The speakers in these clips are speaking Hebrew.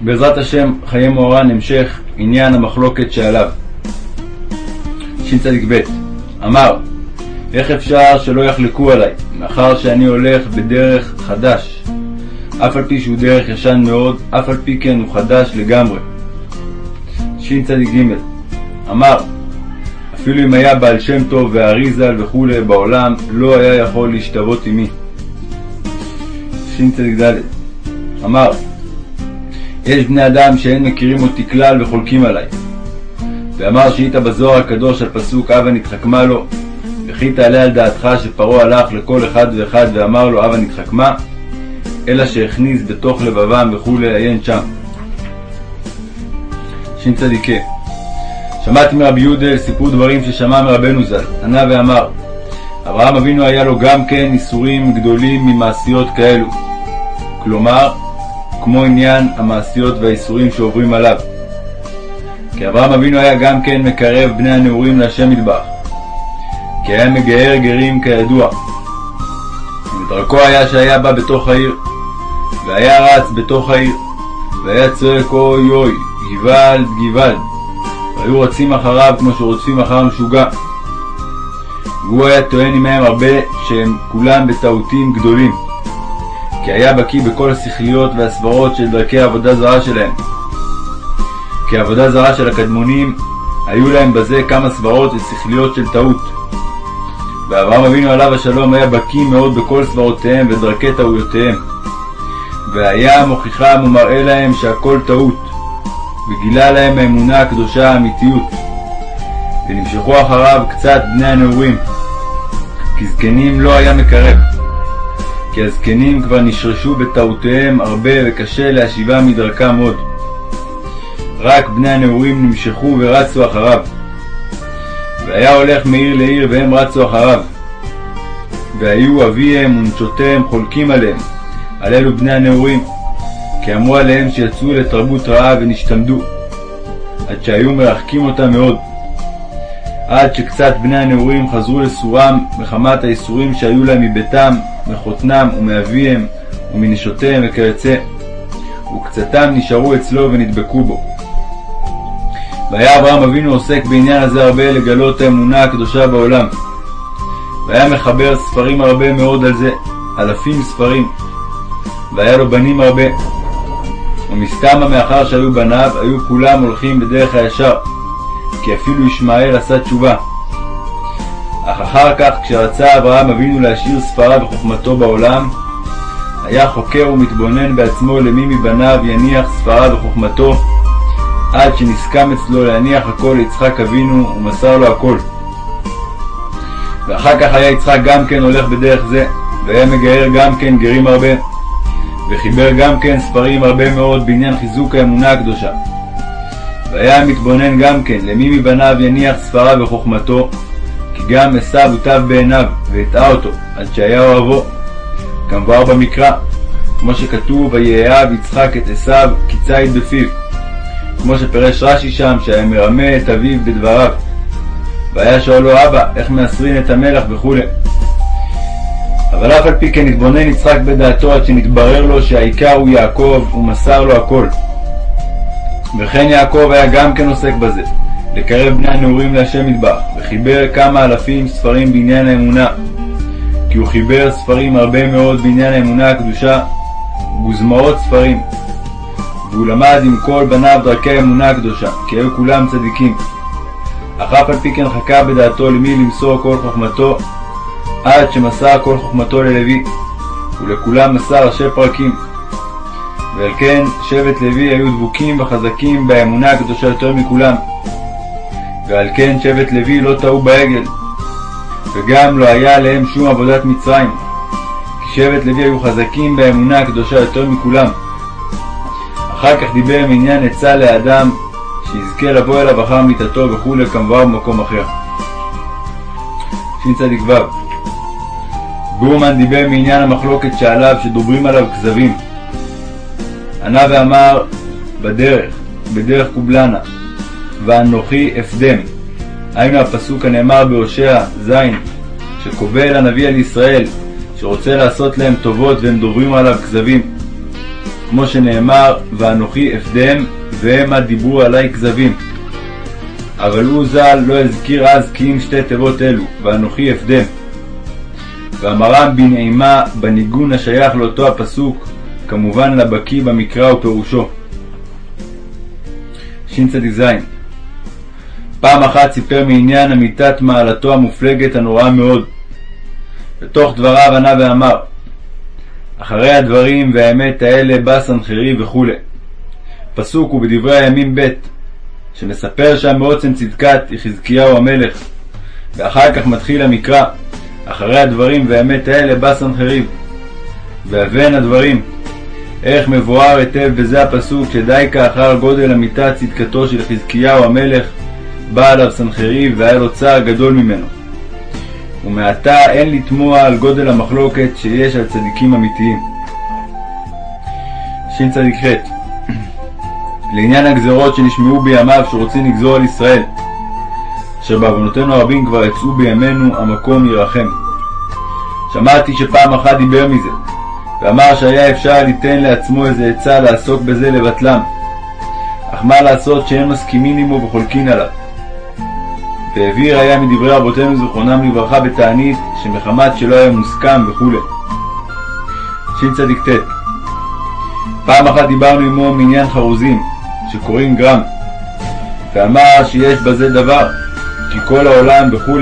בעזרת השם, חיי מוהר"ן, המשך עניין המחלוקת שעליו. שצ"ב אמר, איך אפשר שלא יחלקו עליי, מאחר שאני הולך בדרך חדש, אף על פי שהוא דרך ישן מאוד, אף על פי כן הוא חדש לגמרי. שצ"ג אמר, אפילו אם היה בעל שם טוב והאריזל וכולי בעולם, לא היה יכול להשתוות עמי. שצ"ד אמר, יש בני אדם שאין מכירים אותי כלל וחולקים עליי. ואמר שהיית בזוהר הקדוש על פסוק הבה נתחכמה לו, וכי תעלה על דעתך שפרעה הלך לכל אחד ואחד ואמר לו הבה נתחכמה, אלא שהכניס בתוך לבבם וכולי עיין שם. שצ"ק שמעתי מרבי יהודה סיפור דברים ששמע מרבנו ז"ל, ענה ואמר אברהם אבינו היה לו גם כן איסורים גדולים ממעשיות כאלו, כלומר כמו עניין המעשיות והאיסורים שעוברים עליו. כי אברהם אבינו היה גם כן מקרב בני הנעורים להשם מטבח, כי היה מגער גרים כידוע. ודרכו היה שהיה בא בתוך העיר, והיה רץ בתוך העיר, והיה צועק אוי אוי, גוואלד גוואלד, והיו רצים אחריו כמו שרודפים אחר משוגע. והוא היה טוען עמהם הרבה שהם כולם בטעותים גדולים. כי היה בקיא בכל השכליות והסברות של דרכי העבודה זרה שלהם. כי העבודה זרה של הקדמונים, היו להם בזה כמה סברות ושכליות של טעות. ואברהם אבינו עליו השלום היה בקיא מאוד בכל סברותיהם ודרכי טעויותיהם. והיה מוכיחם ומראה להם שהכל טעות, וגילה להם האמונה הקדושה האמיתיות. ונמשכו אחריו קצת בני הנעורים, כי זקנים לא היה מקרב. כי הזקנים כבר נשרשו בטעותיהם הרבה וקשה להשיבם מדרכם עוד. רק בני הנעורים נמשכו ורצו אחריו. והיה הולך מעיר לעיר והם רצו אחריו. והיו אביהם ונשותיהם חולקים עליהם, על אלו בני הנעורים, כי אמרו עליהם שיצאו לתרבות רעה ונשתמדו, עד שהיו מרחקים אותם מאוד. עד שקצת בני הנעורים חזרו לסורם מחמת האיסורים שהיו להם מביתם, מחותנם ומאביהם ומנשותיהם וכיוצא, וקצתם נשארו אצלו ונדבקו בו. והיה אברהם אבינו עוסק בעניין הזה הרבה לגלות האמונה הקדושה בעולם. והיה מחבר ספרים הרבה מאוד על זה, אלפים ספרים. והיה לו בנים הרבה. ומסתמה מאחר שהיו בניו, היו כולם הולכים בדרך הישר, כי אפילו ישמעאל עשה תשובה. אך אחר כך, כשרצה אברהם אבינו להשאיר ספרה וחוכמתו בעולם, היה חוקר ומתבונן בעצמו למי מבניו יניח ספרה וחוכמתו, עד שנסכם אצלו להניח הכל ליצחק אבינו, ומסר לו הכל. ואחר כך היה יצחק גם כן הולך בדרך זה, והיה מגייר גם כן גרים הרבה, וחיבר גם כן ספרים הרבה מאוד בעניין חיזוק האמונה הקדושה. והיה מתבונן גם כן למי מבניו יניח ספרה וחוכמתו, כי גם עשיו הוטב בעיניו, והטעה אותו, עד שהיה אוהבו. כמבואר במקרא, כמו שכתוב, ויאהב יצחק את עשיו כציד בפיו. כמו שפירש רש"י שם, שהיה מרמה את אביו בדבריו. והיה שואל לו אבא, איך מאסרין את המלח וכולי. אבל אף על פי כן התבונן יצחק בדעתו עד שנתברר לו שהעיקר הוא יעקב, ומסר לו הכל. וכן יעקב היה גם כן עוסק בזה, לקרב בני הנעורים להשם מטבח, וחיבר כמה אלפים ספרים בעניין האמונה. כי הוא חיבר ספרים הרבה מאוד בעניין האמונה הקדושה, גוזמאות ספרים. והוא למד עם כל בניו דרכי האמונה הקדושה, כי היו כולם צדיקים. אך אף על פי כן חכה בדעתו למי למסור כל חוכמתו, עד שמסר כל חוכמתו ללוי, ולכולם מסר ראשי פרקים. ועל כן שבט לוי היו דבוקים וחזקים באמונה הקדושה יותר מכולם. ועל כן שבט לוי לא טעו בעגל, וגם לא היה עליהם שום עבודת מצרים, כי שבט לוי היו חזקים באמונה הקדושה יותר מכולם. אחר כך דיבר מעניין עצה לאדם, שיזכה לבוא אליו אחר מיתתו וכולי כמבואר במקום אחר. שצ"ו גורמן דיבר מעניין המחלוקת שעליו, שדוברים עליו כזבים. ענה ואמר, בדרך, בדרך קובלנה, ואנוכי אפדם. היינו הפסוק הנאמר בהושע ז', שקובל הנביא על ישראל, שרוצה לעשות להם טובות והם דוברים עליו כזבים. כמו שנאמר, ואנוכי אפדם, והמה דיברו עלי כזבים. אבל הוא ז"ל לא הזכיר אז כי אם שתי תיבות אלו, ואנוכי אפדם. ואמרם בנעימה בניגון השייך לאותו הפסוק, כמובן לבקיא במקרא ופירושו. שצ"ז פעם אחת סיפר מעניין אמיתת מעלתו המופלגת הנוראה מאוד. בתוך דבריו ענה ואמר אחרי הדברים והאמת האלה בא סנחריב וכו'. פסוק הוא בדברי הימים ב', שמספר שם מעוצם צדקת יחזקיהו המלך, ואחר כך מתחיל המקרא, אחרי הדברים והאמת האלה בא סנחריב. ואבן הדברים, איך מבואר היטב בזה הפסוק שדייקה אחר גודל אמיתת צדקתו של חזקיהו המלך, בא עליו סנחריב והיה לו צער גדול ממנו. ומעתה אין לתמוה על גודל המחלוקת שיש על צדיקים אמיתיים. שצ"ח לעניין הגזרות שנשמעו בימיו שרוצים לגזור על ישראל, אשר בעוונותינו הרבים כבר יצאו בימינו המקום ירחם. שמעתי שפעם אחת דיבר מזה, ואמר שהיה אפשר ליתן לעצמו איזה עצה לעסוק בזה לבטלם, אך מה לעשות שאין מסכימין עמו וחולקין עליו. והעביר היה מדברי רבותינו זיכרונם לברכה בתענית שמחמת שלא היה מוסכם וכו'. שצ"ט פעם אחת דיברנו עמו מעניין חרוזים שקוראים גרם. ואמר שיש בזה דבר כי כל העולם וכו'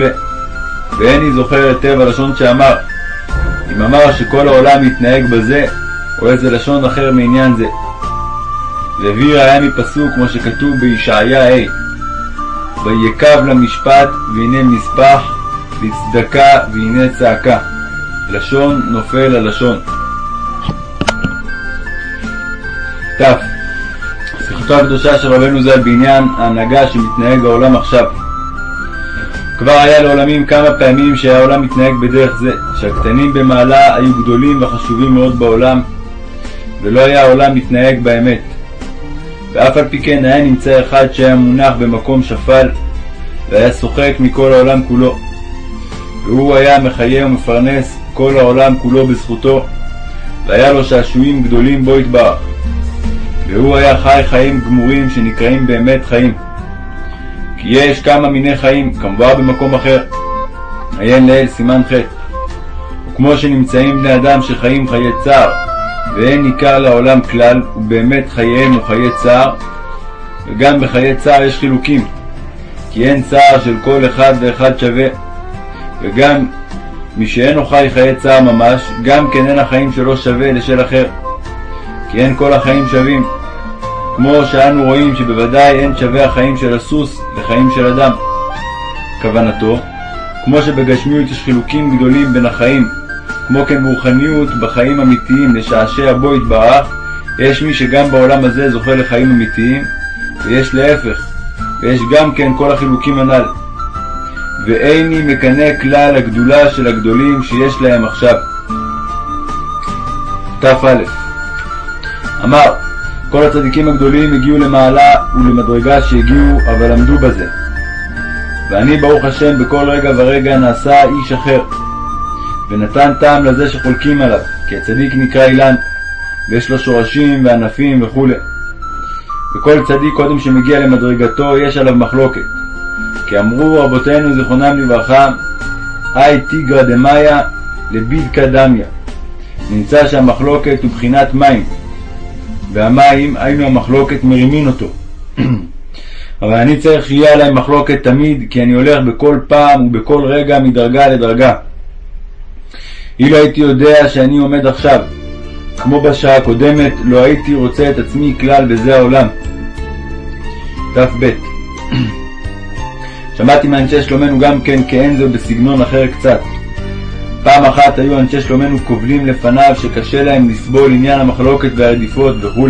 ואיני זוכר היטב הלשון שאמר. אם אמר שכל העולם מתנהג בזה או איזה לשון אחר מעניין זה. והביא ראיה מפסוק כמו שכתוב בישעיה ה' ויקב למשפט והנה מספח, לצדקה והנה צעקה. לשון נופל על לשון. ת. שיחתו הקדושה של רבנו ז"ל בעניין ההנהגה שמתנהג העולם עכשיו. כבר היה לעולמים כמה פעמים שהעולם מתנהג בדרך זה, שהקטנים במעלה היו גדולים וחשובים מאוד בעולם, ולא היה העולם מתנהג באמת. ואף על פי כן היה נמצא אחד שהיה מונח במקום שפל, והיה שוחק מכל העולם כולו. והוא היה מחיה ומפרנס כל העולם כולו בזכותו, והיה לו שעשועים גדולים בו יתברך. והוא היה חי חיים גמורים שנקראים באמת חיים. כי יש כמה מיני חיים, כמובן במקום אחר. עיין לעיל סימן ח' וכמו שנמצאים בני אדם שחיים חיי צער, ואין ניכר לעולם כלל, ובאמת חייהם הוא חיי צער, וגם בחיי צער יש חילוקים, כי אין צער של כל אחד ואחד שווה, וגם מי שאינו חי חיי צער ממש, גם כן אין החיים שלו שווה לשל אחר, כי אין כל החיים שווים, כמו שאנו רואים שבוודאי אין שווה החיים של הסוס לחיים של אדם. כוונתו, כמו שבגשמיות יש חילוקים גדולים בין החיים, כמו כן ברוחניות בחיים אמיתיים לשעשע בו יתברך, יש מי שגם בעולם הזה זוכה לחיים אמיתיים, ויש להפך, ויש גם כן כל החילוקים הנ"ל. ואיני מקנא כלל הגדולה של הגדולים שיש להם עכשיו. תא אמר כל הצדיקים הגדולים הגיעו למעלה ולמדרגה שהגיעו, אבל עמדו בזה. ואני ברוך השם בכל רגע ורגע נעשה איש אחר, ונתן טעם לזה שחולקים עליו, כי הצדיק נקרא אילן, ויש לו שורשים וענפים וכו'. וכל צדיק קודם שמגיע למדרגתו יש עליו מחלוקת. כי אמרו רבותינו זיכרונם לברכה, אי תיגרא דמיא לבידקא דמיא. נמצא שהמחלוקת הוא בחינת מים, והמים היינו המחלוקת מרימין אותו. אבל אני צריך שיהיה עליי מחלוקת תמיד, כי אני הולך בכל פעם ובכל רגע מדרגה לדרגה. אילו הייתי יודע שאני עומד עכשיו, כמו בשעה הקודמת, לא הייתי רוצה את עצמי כלל בזה העולם. תב שמעתי מאנשי שלומנו גם כן כי אין זה בסגנון אחר קצת. פעם אחת היו אנשי שלומנו קובלים לפניו שקשה להם לסבול עניין המחלוקת והרדיפות וכו'.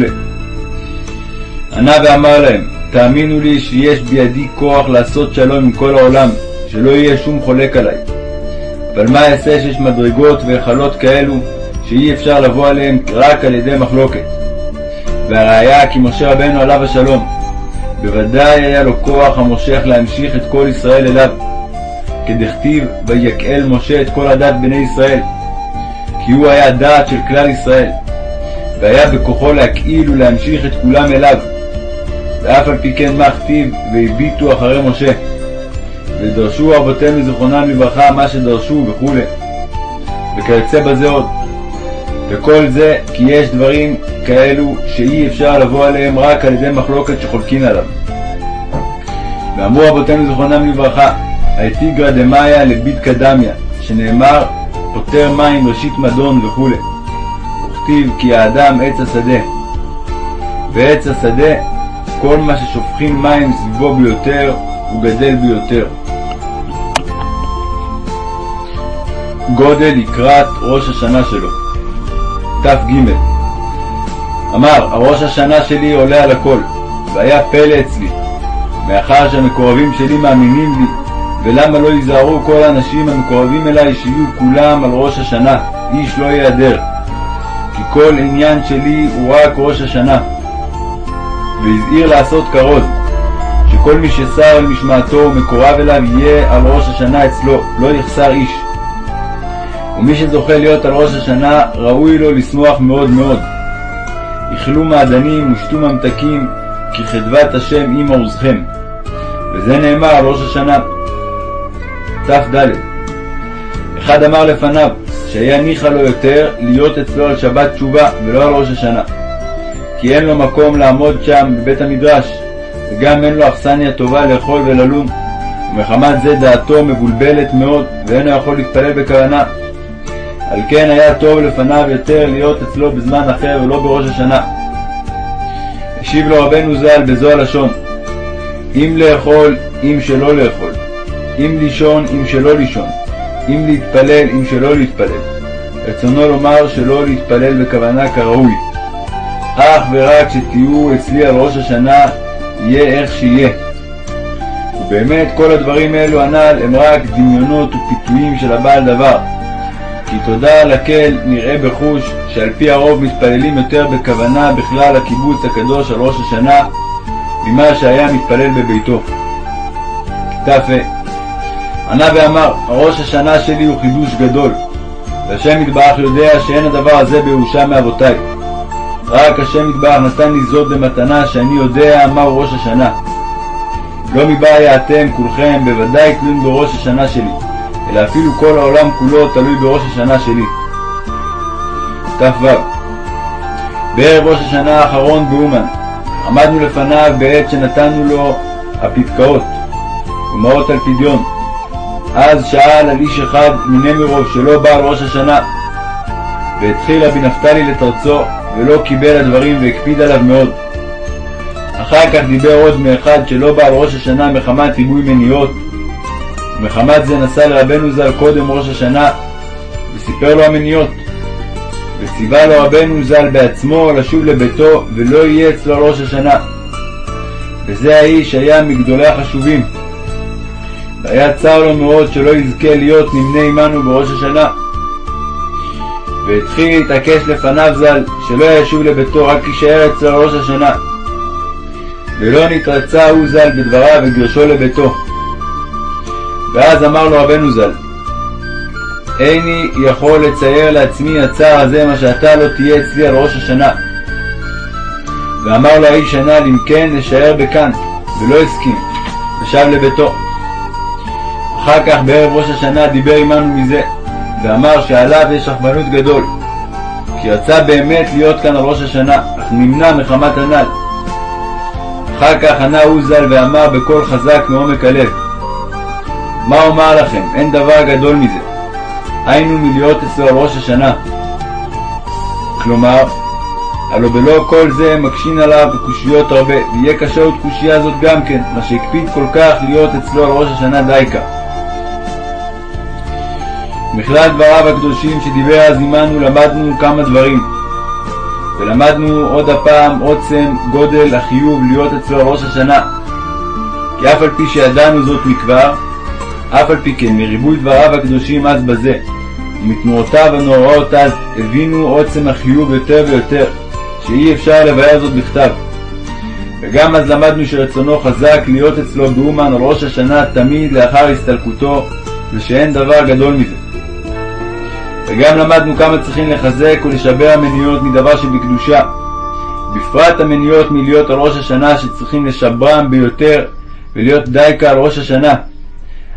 ענה ואמר להם, תאמינו לי שיש בידי כוח לעשות שלום עם כל העולם, שלא יהיה שום חולק עליי. אבל מה אעשה שיש מדרגות והיכלות כאלו שאי אפשר לבוא עליהם רק על ידי מחלוקת. והראיה כי משה רבנו עליו השלום, בוודאי היה לו כוח המושך להמשיך את כל ישראל אליו, כדכתיב ויקהל משה את כל הדת בני ישראל, כי הוא היה דעת של כלל ישראל. והיה בכוחו להקהיל ולהמשיך את כולם אליו. ואף על פי כן מה כתיב והביטו אחרי משה. ודרשו אבותינו זיכרונם לברכה מה שדרשו וכו'. וכיוצא בזה עוד. וכל זה כי יש דברים כאלו שאי אפשר לבוא עליהם רק על ידי מחלוקת שחולקין עליו. ואמרו אבותינו זיכרונם לברכה, האתיגרא דמאיה לבידקא דמיא, שנאמר פותר מים ראשית מדון וכו'. וכתיב כי האדם עץ השדה. ועץ השדה, כל מה ששופכים מים סביבו ביותר, הוא גדל ביותר. גודל לקראת ראש השנה שלו. כ"ג אמר, הראש השנה שלי עולה על הכל, והיה פלא אצלי, מאחר שהמקורבים שלי מאמינים לי, ולמה לא ייזהרו כל האנשים המקורבים אליי שיהיו כולם על ראש השנה, איש לא ייעדר. כי כל עניין שלי הוא רק ראש השנה. והזהיר לעשות כרוז, שכל מי ששר על משמעתו ומקורב אליו יהיה על ראש השנה אצלו, לא יחסר איש. ומי שזוכה להיות על ראש השנה, ראוי לו לשמוח מאוד מאוד. איכלו מעדנים ושתו ממתקים, כי חדבת השם עם עוזכם. וזה נאמר על ראש השנה. תד אחד אמר לפניו, שהיה ניחא לו יותר להיות אצלו על שבת תשובה ולא על ראש השנה. כי אין לו מקום לעמוד שם בבית המדרש, וגם אין לו אכסניה טובה לאכול וללום, ומחמת זה דעתו מבולבלת מאוד, ואינו יכול להתפלל בכוונה. על כן היה טוב לפניו יותר להיות אצלו בזמן אחר ולא בראש השנה. השיב לו רבנו ז"ל בזו הלשון: אם לאכול, אם שלא לאכול, אם לישון, אם שלא לישון, אם להתפלל, אם שלא להתפלל. רצונו לומר שלא להתפלל בכוונה כראוי. אך ורק שתהיו אצלי על ראש השנה, יהיה איך שיהיה. ובאמת כל הדברים האלו הנ"ל הם רק דמיונות ופיתויים של הבעל דבר. כי תודה לקל נראה בחוש שעל פי הרוב מתפללים יותר בכוונה בכלל הקיבוץ הקדוש על ראש השנה ממה שהיה מתפלל בביתו. ת"ה ענה ואמר, ראש השנה שלי הוא חידוש גדול, והשם יתברך יודע שאין הדבר הזה בירושה מאבותיי. רק השם יתברך נתן לי זאת במתנה שאני יודע מהו ראש השנה. לא מבעיה אתם כולכם בוודאי תלויים בראש השנה שלי, אלא אפילו כל העולם כולו תלוי בראש השנה שלי. כ"ו בערב ראש השנה האחרון באומן עמדנו לפניו בעת שנתנו לו הפתקאות ומעות על פדיון. אז שאל על איש אחד מנמירוב שלא בא על ראש השנה, והתחיל רבי נפתלי לתרצו, ולא קיבל הדברים והקפיד עליו מאוד. אחר כך דיבר עוד מאחד שלא בא על ראש השנה מחמת ריבוי מניעות, ומחמת זה נסע לרבנו ז"ל קודם ראש השנה, וסיפר לו המניעות. וציווה לו רבנו ז"ל בעצמו לשוב לביתו ולא יהיה אצלו ראש השנה. וזה האיש היה מגדולי החשובים. והיה צר לו מאוד שלא יזכה להיות נמנה עמנו בראש השנה. והתחיל להתעקש לפניו ז"ל שלא ישוב לביתו רק יישאר אצלו ראש השנה. ולא נתרצה הוא ז"ל בדבריו וגרשו לביתו. ואז אמר לו רבנו ז"ל איני יכול לצייר לעצמי הצער הזה מה שאתה לא תהיה אצלי על ראש השנה. ואמר לו האיש הנ"ל אם כן נשאר בכאן, ולא הסכים, ושב לביתו. אחר כך בערב ראש השנה דיבר עמנו מזה, ואמר שעליו יש רחמנות גדול, כי רצה באמת להיות כאן על ראש השנה, אך נמנע מחמת הנ"ל. אחר כך ענה הוא ז"ל ואמר בקול חזק מעומק הלב, מה אומר לכם, אין דבר גדול מזה. היינו מלהיות אצלו על ראש השנה. כלומר, הלא בלא כל זה מקשין עליו קושיות הרבה, ויהיה קשה עוד קושייה זאת גם כן, מה שהקפיד כל כך להיות אצלו על ראש השנה דייקה. מכלל דבריו הקדושים שדיבר אז עמנו למדנו כמה דברים. ולמדנו עוד הפעם עוצם גודל החיוב להיות אצלו על ראש השנה. כי אף על פי שידענו זאת מכבר, אף על פי כן מריבוי דבריו הקדושים אז בזה, ומתנועותיו הנוראות אז, הבינו עוצם החיוב יותר ויותר, שאי אפשר לבאר זאת בכתב. וגם אז למדנו שרצונו חזק להיות אצלו באומן על ראש השנה תמיד לאחר הסתלקותו, ושאין דבר גדול מזה. וגם למדנו כמה צריכים לחזק ולשבר המניות מדבר שבקדושה, בפרט המניות מלהיות על ראש השנה שצריכים לשברם ביותר ולהיות דייקה על ראש השנה,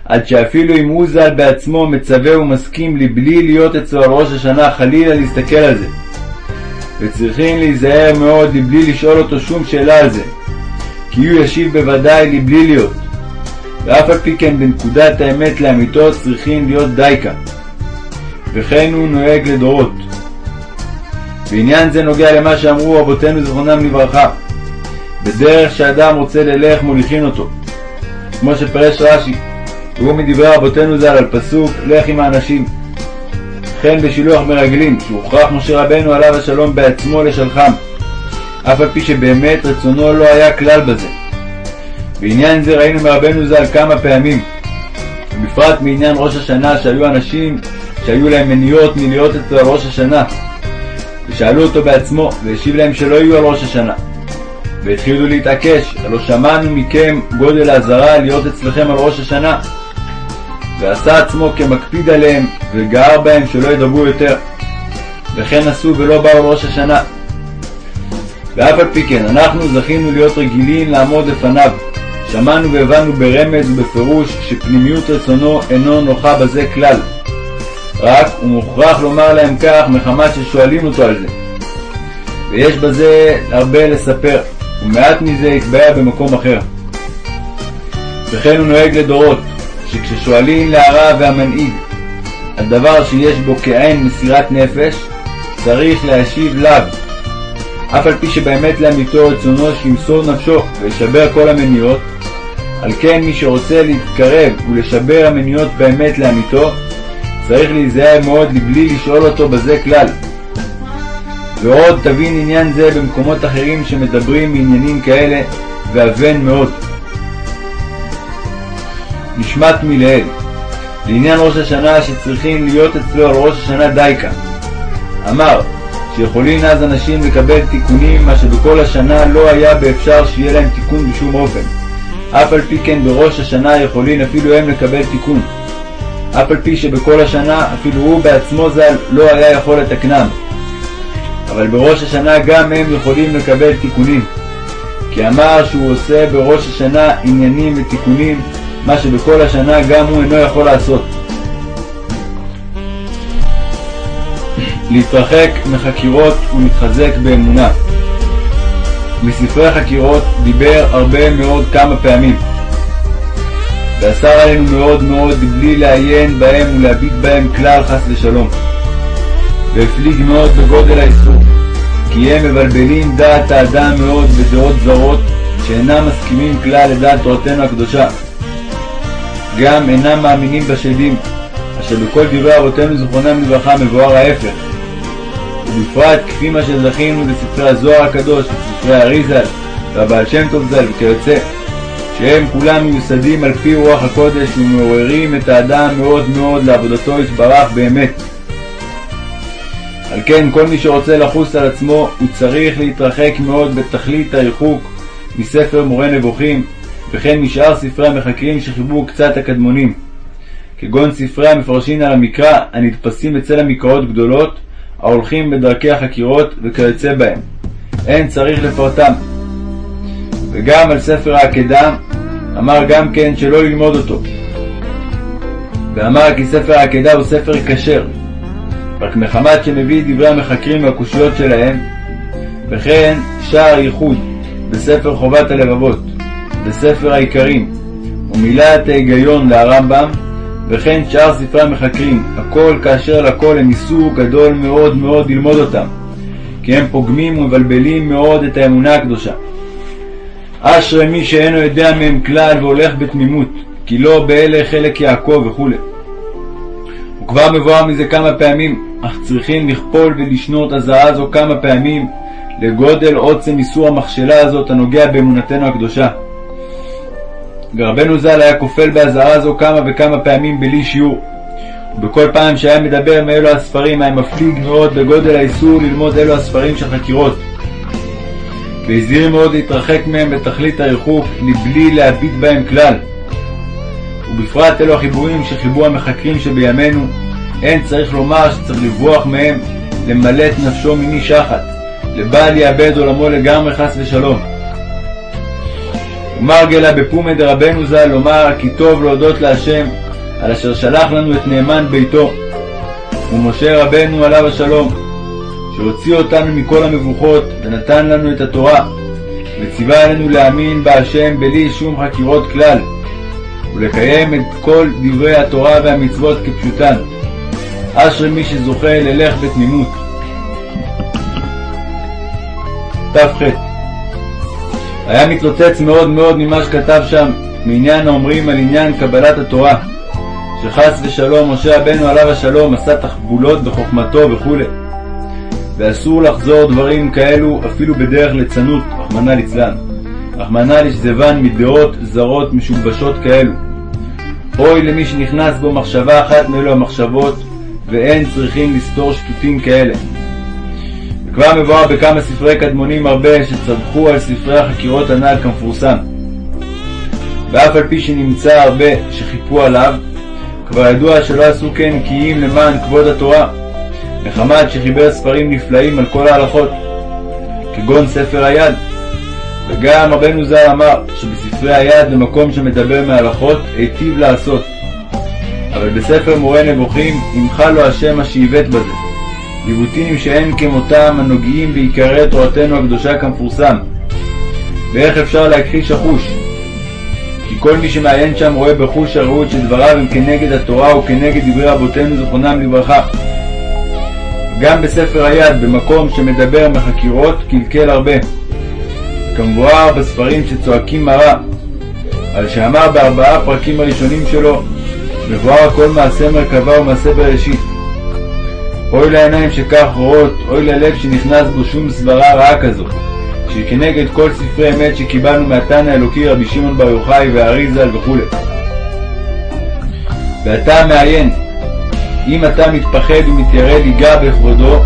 עד שאפילו אם הוא ז"ל בעצמו מצווה ומסכים לבלי להיות אצלו על ראש השנה חלילה להסתכל על זה. וצריכים להיזהר מאוד לבלי לשאול אותו שום שאלה על זה, כי הוא ישיב בוודאי לבלי להיות. ואף על פי כן בנקודת האמת לאמיתו צריכים להיות דייקה. וכן הוא נוהג לדורות. ועניין זה נוגע למה שאמרו רבותינו זכרונם לברכה, בדרך שאדם רוצה ללך מוליכין אותו, כמו שפרש רש"י, והוא מדברי רבותינו ז"ל על פסוק לך עם האנשים. וכן בשילוח מרגלים, שהוכרח משה רבנו עליו השלום בעצמו לשלחם, אף על פי שבאמת רצונו לא היה כלל בזה. בעניין זה ראינו מרבנו ז"ל כמה פעמים, ובפרט מעניין ראש השנה שהיו אנשים שהיו להם מניות מלהיות אצלו על ראש השנה, ושאלו אותו בעצמו, והשיב להם שלא יהיו על ראש השנה. והתחילו להתעקש, הלא שמענו מכם גודל האזהרה להיות אצלכם על ראש השנה. ועשה עצמו כמקפיד עליהם, וגער בהם שלא ידברו יותר. וכן עשו ולא באו על ראש השנה. ואף על פי כן, אנחנו זכינו להיות רגילים לעמוד לפניו. שמענו והבנו ברמז ובפירוש שפנימיות רצונו אינו נוחה בזה כלל. רק הוא מוכרח לומר להם כך מחמת ששואלים אותו על זה. ויש בזה הרבה לספר, ומעט מזה יתבהר במקום אחר. וכן הוא נוהג לדורות, שכששואלים להרע והמנהיג על דבר שיש בו כעין מסירת נפש, צריך להשיב לאו. אף על פי שבאמת לאמיתו רצונו שימסור נפשו וישבר כל המניות, על כן מי שרוצה להתקרב ולשבר המניות באמת לאמיתו, צריך להיזהר מאוד לבלי לשאול אותו בזה כלל. ועוד תבין עניין זה במקומות אחרים שמדברים בעניינים כאלה, ואבן מאוד. נשמט מלעיל, לעניין ראש השנה שצריכים להיות אצלו על ראש השנה דייקה. אמר שיכולים אז אנשים לקבל תיקונים, מה שבכל השנה לא היה באפשר שיהיה להם תיקון בשום אופן. אף על פי כן בראש השנה יכולים אפילו הם לקבל תיקון. אף על פי שבכל השנה אפילו הוא בעצמו ז"ל לא היה יכול לתקנם. אבל בראש השנה גם הם יכולים לקבל תיקונים. כי אמר שהוא עושה בראש השנה עניינים ותיקונים, מה שבכל השנה גם הוא אינו יכול לעשות. להתרחק מחקירות ולהתחזק באמונה. בספרי חקירות דיבר הרבה מאוד כמה פעמים. ואסר עלינו מאוד מאוד בלי לעיין בהם ולהביט בהם כלל חס ושלום. והפליג מאוד בגודל האיסור, כי הם מבלבלים דעת האדם מאוד בדעות זרות שאינם מסכימים כלל לדעת תורתנו הקדושה. גם אינם מאמינים בשדים, אשר בכל דברי אבותינו זכרונם לברכה מבואר ההפך. ובפרט כפי מה שזכינו בספרי הזוהר הקדוש, בספרי האריזל, והבעל שם טוב ז"ל וכיוצא. שהם כולם מיוסדים על פי רוח הקודש ומעוררים את האדם מאוד מאוד לעבודתו יתברך באמת. על כן כל מי שרוצה לחוס על עצמו הוא צריך להתרחק מאוד בתכלית הריחוק מספר מורה נבוכים וכן משאר ספרי המחקרים שחיברו קצת הקדמונים כגון ספרי המפרשים על המקרא הנתפסים אצל המקראות גדולות ההולכים בדרכי החקירות וכיוצא בהם. אין צריך לפרטם. וגם על ספר העקדה אמר גם כן שלא ללמוד אותו. ואמר כי ספר העקדה הוא ספר כשר, רק מחמת שמביא דברי המחקרים והקושיות שלהם, וכן שער ייחוד בספר חובת הלבבות, בספר העיקרים, ומילת ההיגיון להרמב"ם, וכן שאר ספרי המחקרים, הכל כאשר לכל הם איסור גדול מאוד מאוד ללמוד אותם, כי הם פוגמים ומבלבלים מאוד את האמונה הקדושה. אשרי מי שאינו יודע מהם כלל והולך בתמימות, כי לא באלה חלק יעקב וכו'. וכבר מבואר מזה כמה פעמים, אך צריכים לכפול ולשנות אזהרה זו כמה פעמים לגודל עוצם איסור המכשלה הזאת הנוגע באמונתנו הקדושה. ורבנו ז"ל היה כופל באזהרה זו כמה וכמה פעמים בלי שיעור. ובכל פעם שהיה מדבר מאלו הספרים היה מפליג מאוד בגודל האיסור ללמוד אלו הספרים של חקירות. והזהיר מאוד להתרחק מהם בתכלית הריחוק מבלי להביט בהם כלל. ובפרט אלו החיבורים שחיברו המחקרים שבימינו, אין צריך לומר שצריך לברוח מהם, למלא את נפשו מני שחת, לבל יאבד עולמו לגמרי חס ושלום. ומרגלה בפומי דרבנו ז"ל לומר כי טוב להודות להשם על אשר שלח לנו את נאמן ביתו, ומשה רבנו עליו השלום, שהוציא אותנו מכל המבוכות ונתן לנו את התורה, וציווה עלינו להאמין בהשם בלי שום חקירות כלל, ולקיים את כל דברי התורה והמצוות כפשוטן. אשרי מי שזוכה ללך בתמימות. תח היה מתלוצץ מאוד מאוד ממה שכתב שם, מעניין האומרים על עניין קבלת התורה, שחס ושלום משה רבנו עליו השלום עשה תחבולות בחוכמתו וכו', ואסור לחזור דברים כאלו אפילו בדרך ליצנות, רחמנא ליצלן, רחמנא לישזבן מדעות זרות משובשות כאלו. אוי למי שנכנס בו מחשבה אחת מאלו המחשבות, ואין צריכים לסתור שטותים כאלה. וכבר מבואר בכמה ספרי קדמונים הרבה שצמחו על ספרי החקירות הנ"ל כמפורסם. ואף על פי שנמצא הרבה שחיפו עליו, כבר ידוע שלא עשו כן כי אם למען כבוד התורה, מחמת שחיבר ספרים נפלאים על כל ההלכות, כגון ספר היד. וגם רבנו ז"ל אמר שבספרי היד במקום שמדבר מהלכות היטיב לעשות. אבל בספר מורה נבוכים ימחה לו השם השיבט בזה. עיוותים שאין כמותם הנוגעים בעיקרי תורתנו הקדושה כמפורסם. ואיך אפשר להכחיש החוש? כי כל מי שמעיין שם רואה בחוש הרעות שדבריו הם כנגד התורה וכנגד דברי רבותינו זכרונם לברכה. גם בספר היד, במקום שמדבר מחקירות, קלקל הרבה. כמבואר בספרים שצועקים מרה, על שאמר בארבעה פרקים הראשונים שלו, מבואר כל מעשה מרכבה ומעשה בראשית. אוי לעיניים שכך רואות, אוי ללב שנכנס בו שום סברה רעה כזו, שהיא כנגד כל ספרי אמת שקיבלנו מהתנא האלוקי רבי שמעון בר יוחאי והאריזל וכו'. ואתה מעיין, אם אתה מתפחד ומתיירא ליגע בכבודו,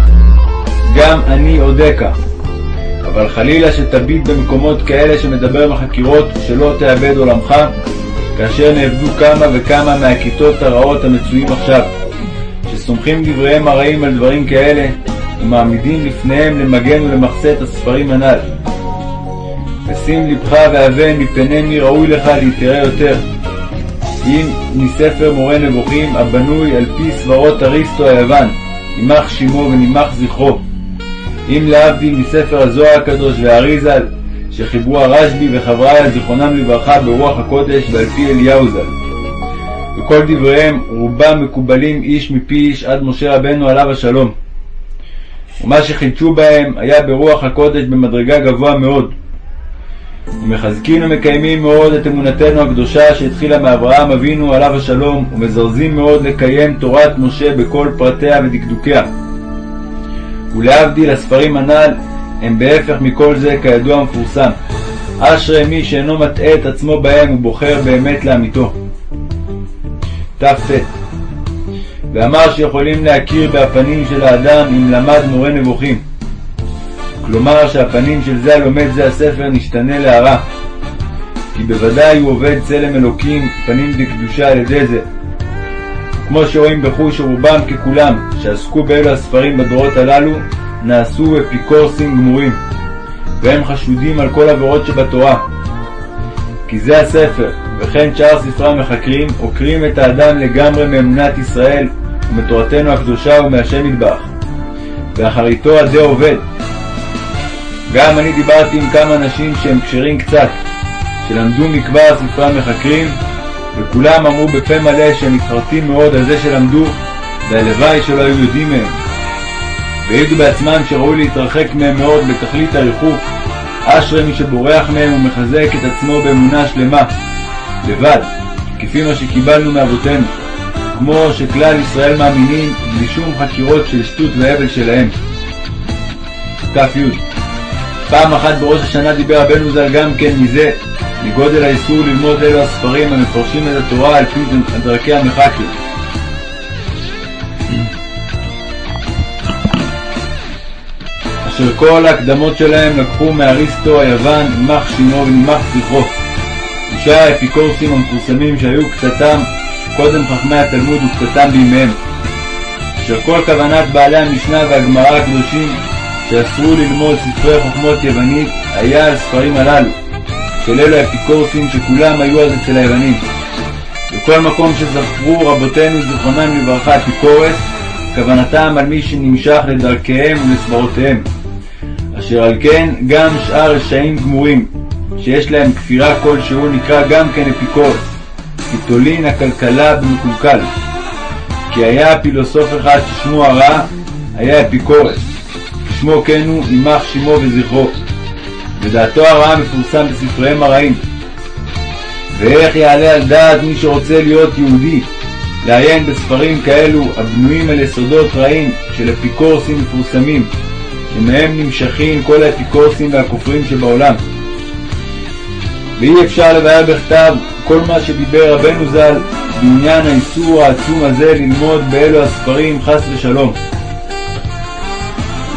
גם אני אודקה. אבל חלילה שתביט במקומות כאלה שמדבר מחקירות שלא תאבד עולמך, כאשר נאבדו כמה וכמה מהכיתות הרעות המצויים עכשיו. שסומכים דבריהם הרעים על דברים כאלה, ומעמידים לפניהם למגן ולמחסה את הספרים הנ"ל. ושים לבך והבן מפני מי ראוי לך להתראה יותר. אם מספר מורה נבוכים הבנוי על פי סברות אריסטו היוון, יימח שמו ונמח זכרו. אם להבדיל מספר הזוהר הקדוש והאריזל, שחיברו הרשב"י וחבריה זיכרונם לברכה ברוח הקודש ועל פי אליהו ז"ל. וכל דבריהם רובם מקובלים איש מפי איש עד משה רבנו עליו השלום. ומה שחידשו בהם היה ברוח הקודש במדרגה גבוה מאוד. ומחזקים ומקיימים מאוד את אמונתנו הקדושה שהתחילה מאברהם אבינו עליו השלום, ומזרזים מאוד לקיים תורת משה בכל פרטיה ודקדוקיה. ולהבדיל הספרים הנ"ל הם בהפך מכל זה כידוע המפורסם. אשרי מי שאינו מטעה את עצמו בהם ובוחר באמת לאמיתו. תט ואמר שיכולים להכיר בהפנים של האדם אם למד מורה נבוכים. כלומר שהפנים של זה הלומד זה הספר נשתנה להרע. כי בוודאי הוא עובד צלם אלוקים, פנים דקדושה על ידי זה. כמו שרואים בחוש רובם ככולם, שעסקו באלו הספרים בדורות הללו, נעשו אפיקורסים גמורים, והם חשודים על כל עבירות שבתורה. כי זה הספר, וכן שאר ספרי המחקרים, עוקרים את האדם לגמרי מאמונת ישראל ומתורתנו הקדושה ומהשם ידבח, ואחריתו הדה עובד. גם אני דיברתי עם כמה אנשים שהם כשרים קצת, שלמדו מכבר ספרי המחקרים, וכולם אמרו בפה מלא שהם מתחרטים מאוד על זה שלמדו, והלוואי שלא היו יודעים מהם. והעידו בעצמם שראוי להתרחק מהם מאוד בתכלית הריחוק, אשרי מי שבורח מהם ומחזק את עצמו באמונה שלמה, לבד, כפי מה שקיבלנו מאבותינו, כמו שכלל ישראל מאמינים בלי שום חקירות של שטות והבל שלהם. כ"י פעם אחת בראש השנה דיבר רבנו ז"ל גם כן מזה, מגודל האיסור ללמוד אלו הספרים המפרשים את התורה על פי דרכי המחקר. אשר כל ההקדמות שלהם לקחו מאריסטו היוון, יימח שמו ונמח זכרו. ושאר האפיקורסים המפורסמים שהיו קצתם קודם חכמי התלמוד וקצתם בימיהם. אשר כל כוונת בעלי המשנה והגמרא הקדושים שאסרו ללמוד ספרי חוכמות יוונית היה על ספרים הללו, של אלו האפיקורסים שכולם היו אז אצל היוונים. בכל מקום שזכרו רבותינו זיכרונם לברכה אפיקורס, כוונתם על מי שנמשך לדרכיהם ולסברותיהם. אשר על כן גם שאר רשעים גמורים, שיש להם כפירה כלשהו, נקרא גם כן אפיקורס, כי תולין הכלכלה במקולקל. כי היה פילוסוף אחד ששמו הרע, היה אפיקורס. שמו כן הוא, יימח שמו וזכרו. ודעתו הרעה מפורסם בספריהם הרעים. ואיך יעלה על דעת מי שרוצה להיות יהודי, לעיין בספרים כאלו הבנויים על יסודות רעים של אפיקורסים מפורסמים, שמהם נמשכים כל האפיקורסים והכופרים שבעולם. ואי אפשר לבאר בכתב כל מה שדיבר רבנו ז"ל בעניין האיסור העצום הזה ללמוד באלו הספרים חס ושלום.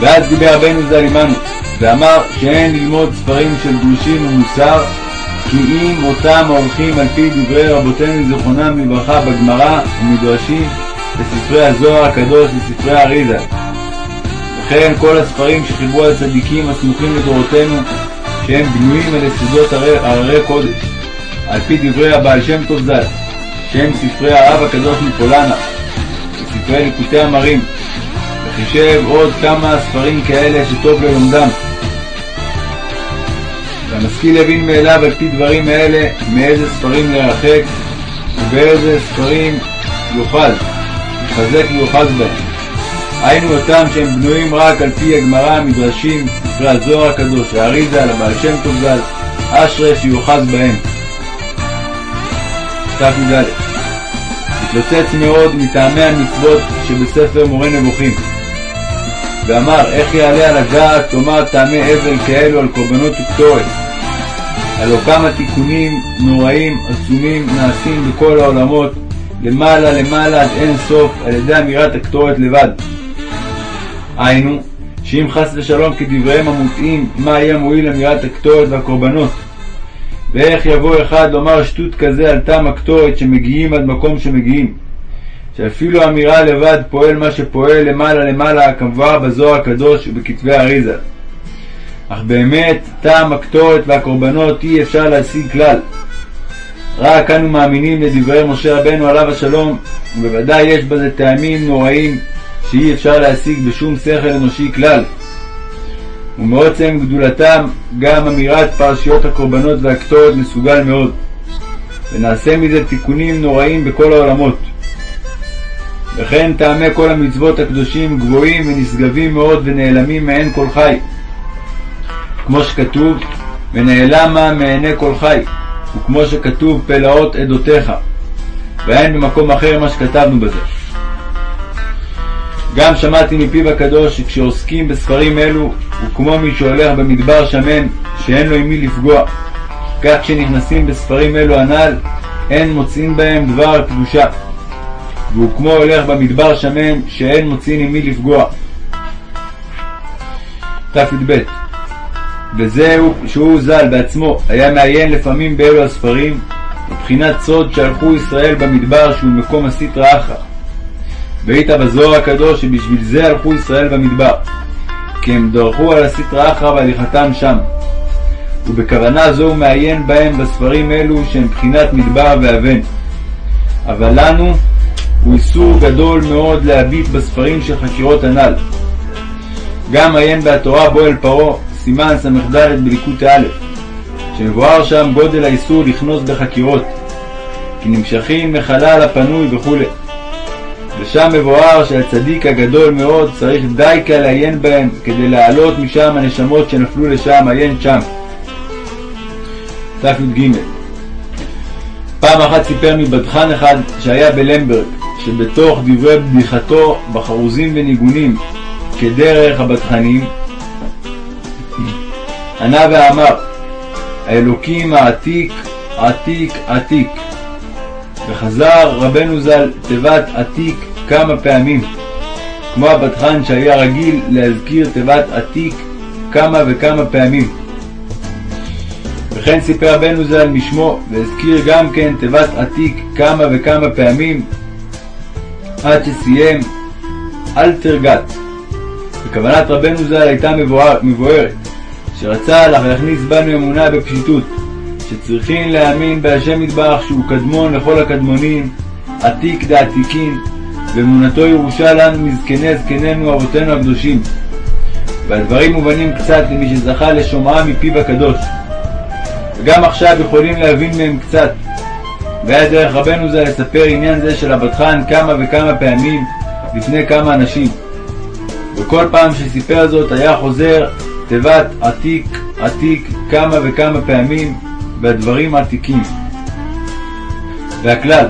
ואז דיבר רבנו ז"ל עמנו, ואמר שאין ללמוד ספרים של גרושים ומוסר, כי אם אותם עורכים על פי דברי רבותינו זיכרונם לברכה בגמרא ומדרשים, בספרי הזוהר הקדוש וספרי האריזה. וכן כל הספרים שחיברו הצדיקים הסמוכים לדורותינו, שהם בנויים על יסודות הררי קודש, על פי דברי הבעל שם טוב ז"ל, שהם ספרי הרב הקדוש מפולנה, וספרי ליקוטי המרים, וחישב עוד כמה ספרים כאלה שטוב ללומדם. והמשכיל יבין מאליו על פי דברים אלה מאיזה ספרים להרחק ובאיזה ספרים יאכל, יחזק ויאחז בהם. היינו אותם שהם בנויים רק על פי הגמרא, המדרשים, הזוהר הקדוש, האריזה, לבעל שם טוב ז"ל, אשרי שיוחז בהם. תי"ד התלוצץ מאוד מטעמי המצוות שבספר מורה נבוכים. ואמר, איך יעלה על הדעת תאמר טעמי אבל כאלו על קורבנות וקטורת? הלא כמה תיקונים נוראים עצומים נעשים בכל העולמות, למעלה למעלה עד אין סוף, על ידי אמירת הקטורת לבד. היינו, שאם חס ושלום כדבריהם המוטעים, מה יהיה מועיל אמירת הקטורת והקורבנות? ואיך יבוא אחד לומר שטות כזה על טעם הקטורת שמגיעים עד מקום שמגיעים? שאפילו אמירה לבד פועל מה שפועל למעלה למעלה, כמבואר בזוהר הקדוש ובכתבי האריזה. אך באמת טעם הקטורת והקורבנות אי אפשר להשיג כלל. רק אנו מאמינים לדברי משה רבנו עליו השלום, ובוודאי יש בזה טעמים נוראים שאי אפשר להשיג בשום שכל אנושי כלל. ומעוצם גדולתם גם אמירת פרשיות הקורבנות והקטורת מסוגל מאוד. ונעשה מזה תיקונים נוראים בכל העולמות. וכן טעמי כל המצוות הקדושים גבוהים ונשגבים מאוד ונעלמים מעין כל חי. כמו שכתוב, ונעלמה מעיני כל חי, וכמו שכתוב פלאות עדותיך. ואין במקום אחר מה שכתבנו בזה. גם שמעתי מפיו הקדוש שכשעוסקים בספרים אלו הוא כמו מי שהולך במדבר שמן שאין לו עם מי לפגוע. כך כשנכנסים בספרים אלו הנ"ל אין מוצאים בהם דבר קדושה. והוא כמו הולך במדבר שמן שאין מוצאים עם מי לפגוע. תי"ב וזהו שהוא ז"ל בעצמו היה מעיין לפעמים באלו הספרים מבחינת סוד שהלכו ישראל במדבר שהוא מקום הסטרא אחרא. והיית בזוהר הקדוש שבשביל זה הלכו ישראל במדבר, כי הם דרכו על הסטרא אחרא בהליכתם שם. ובכוונה זו הוא מעיין בהם בספרים אלו שהם בחינת מדבר ואבן. אבל לנו הוא איסור גדול מאוד להביט בספרים של חקירות הנ"ל. גם עיין בהתורה בו אל פרעה, סימן ס"ד בליקוטי א', שמבואר שם גודל האיסור לכנוס בחקירות, כי נמשכים מחלל הפנוי וכו'. ושם מבואר שהצדיק הגדול מאוד צריך דייקה לעיין בהם כדי להעלות משם הנשמות שנפלו לשם, עיין שם. תי"ג פעם אחת סיפר מבדחן אחד שהיה בלמברג, שבתוך דברי בדיחתו בחרוזים וניגונים כדרך הבדחנים, ענה ואמר, האלוקים העתיק, עתיק, עתיק. וחזר רבנו ז"ל תיבת עתיק כמה פעמים, כמו הבדחן שהיה רגיל להזכיר תיבת עתיק כמה וכמה פעמים. וכן סיפר רבנו ז"ל משמו, והזכיר גם כן תיבת עתיק כמה וכמה פעמים, עד שסיים גת. וכוונת רבנו ז"ל הייתה מבוארת, שרצה להכניס בנו אמונה בפשיטות, שצריכים להאמין בהשם יתברך שהוא קדמון לכל הקדמונים, עתיק דעתיקין, ואמונתו ירושה לנו מזקני זקנינו אבותינו הקדושים. והדברים מובנים קצת למי שזכה לשומעם מפיו הקדוש. וגם עכשיו יכולים להבין מהם קצת. והיה דרך רבנו זה לספר עניין זה של הבטחן כמה וכמה פעמים לפני כמה אנשים. וכל פעם שסיפר זאת היה חוזר תיבת עתיק עתיק כמה וכמה פעמים והדברים עתיקים. והכלל,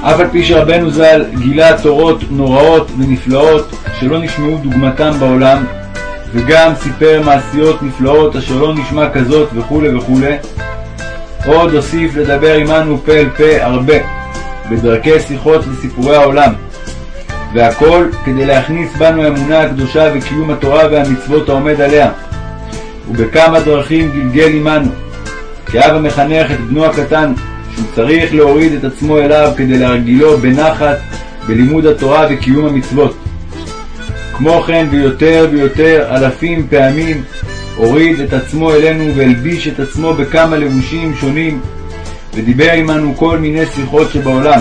אף על פי שרבנו ז"ל גילה תורות נוראות ונפלאות שלא נשמעו דוגמתם בעולם, וגם סיפר מעשיות נפלאות אשר לא נשמע כזאת וכולי וכולי, עוד הוסיף לדבר עמנו פה אל פה הרבה, בדרכי שיחות וסיפורי העולם, והכל כדי להכניס בנו האמונה הקדושה וקיום התורה והמצוות העומד עליה. ובכמה דרכים גלגל עמנו, כאב המחנך את בנו הקטן, שהוא צריך להוריד את עצמו אליו כדי להרגילו בנחת בלימוד התורה וקיום המצוות. כמו כן ויותר ויותר אלפים פעמים הוריד את עצמו אלינו והלביש את עצמו בכמה לבושים שונים ודיבר עמנו כל מיני שיחות שבעולם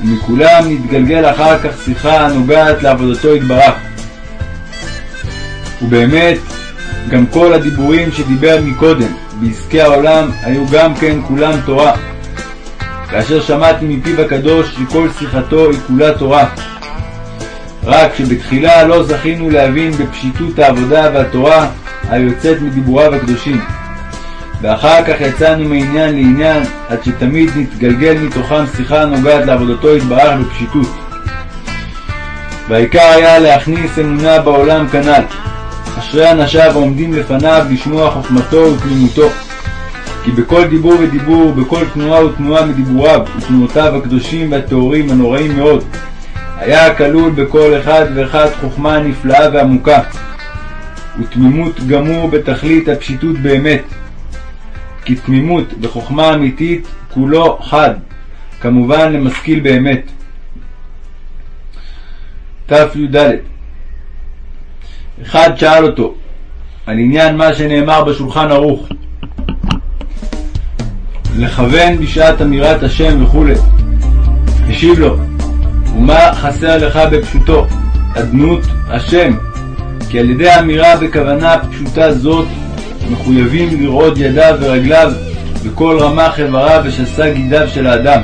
ומכולם נתגלגל אחר כך שיחה הנוגעת לעבודתו יתברך. ובאמת גם כל הדיבורים שדיבר מקודם בעסקי העולם היו גם כן כולם תורה כאשר שמעתי מפיו הקדוש שכל שיחתו היא כולה תורה רק שבתחילה לא זכינו להבין בפשיטות העבודה והתורה היוצאת מדיבוריו הקדושים. ואחר כך יצאנו מעניין לעניין, עד שתמיד נתגלגל מתוכם שיחה הנוגעת לעבודתו יתברך בפשיטות. והעיקר היה להכניס אמונה בעולם כנ"ל. אשרי אנשיו העומדים לפניו לשמוע חוכמתו ותמימותו. כי בכל דיבור ודיבור, בכל תנועה ותנועה מדיבוריו ותנועותיו הקדושים והטהורים הנוראים מאוד, היה כלול בכל אחד ואחד חוכמה נפלאה ועמוקה, ותמימות גמור בתכלית הפשיטות באמת. כי תמימות וחוכמה אמיתית כולו חד, כמובן למשכיל באמת. תי"ד אחד שאל אותו על עניין מה שנאמר בשולחן ערוך לכוון בשעת אמירת השם וכו'. השיב לו ומה חסר לך בפשוטו? אדנות השם. כי על ידי האמירה בכוונה פשוטה זאת מחויבים לראות ידיו ורגליו וכל רמ"ח איבריו ושס"ה גידיו של האדם.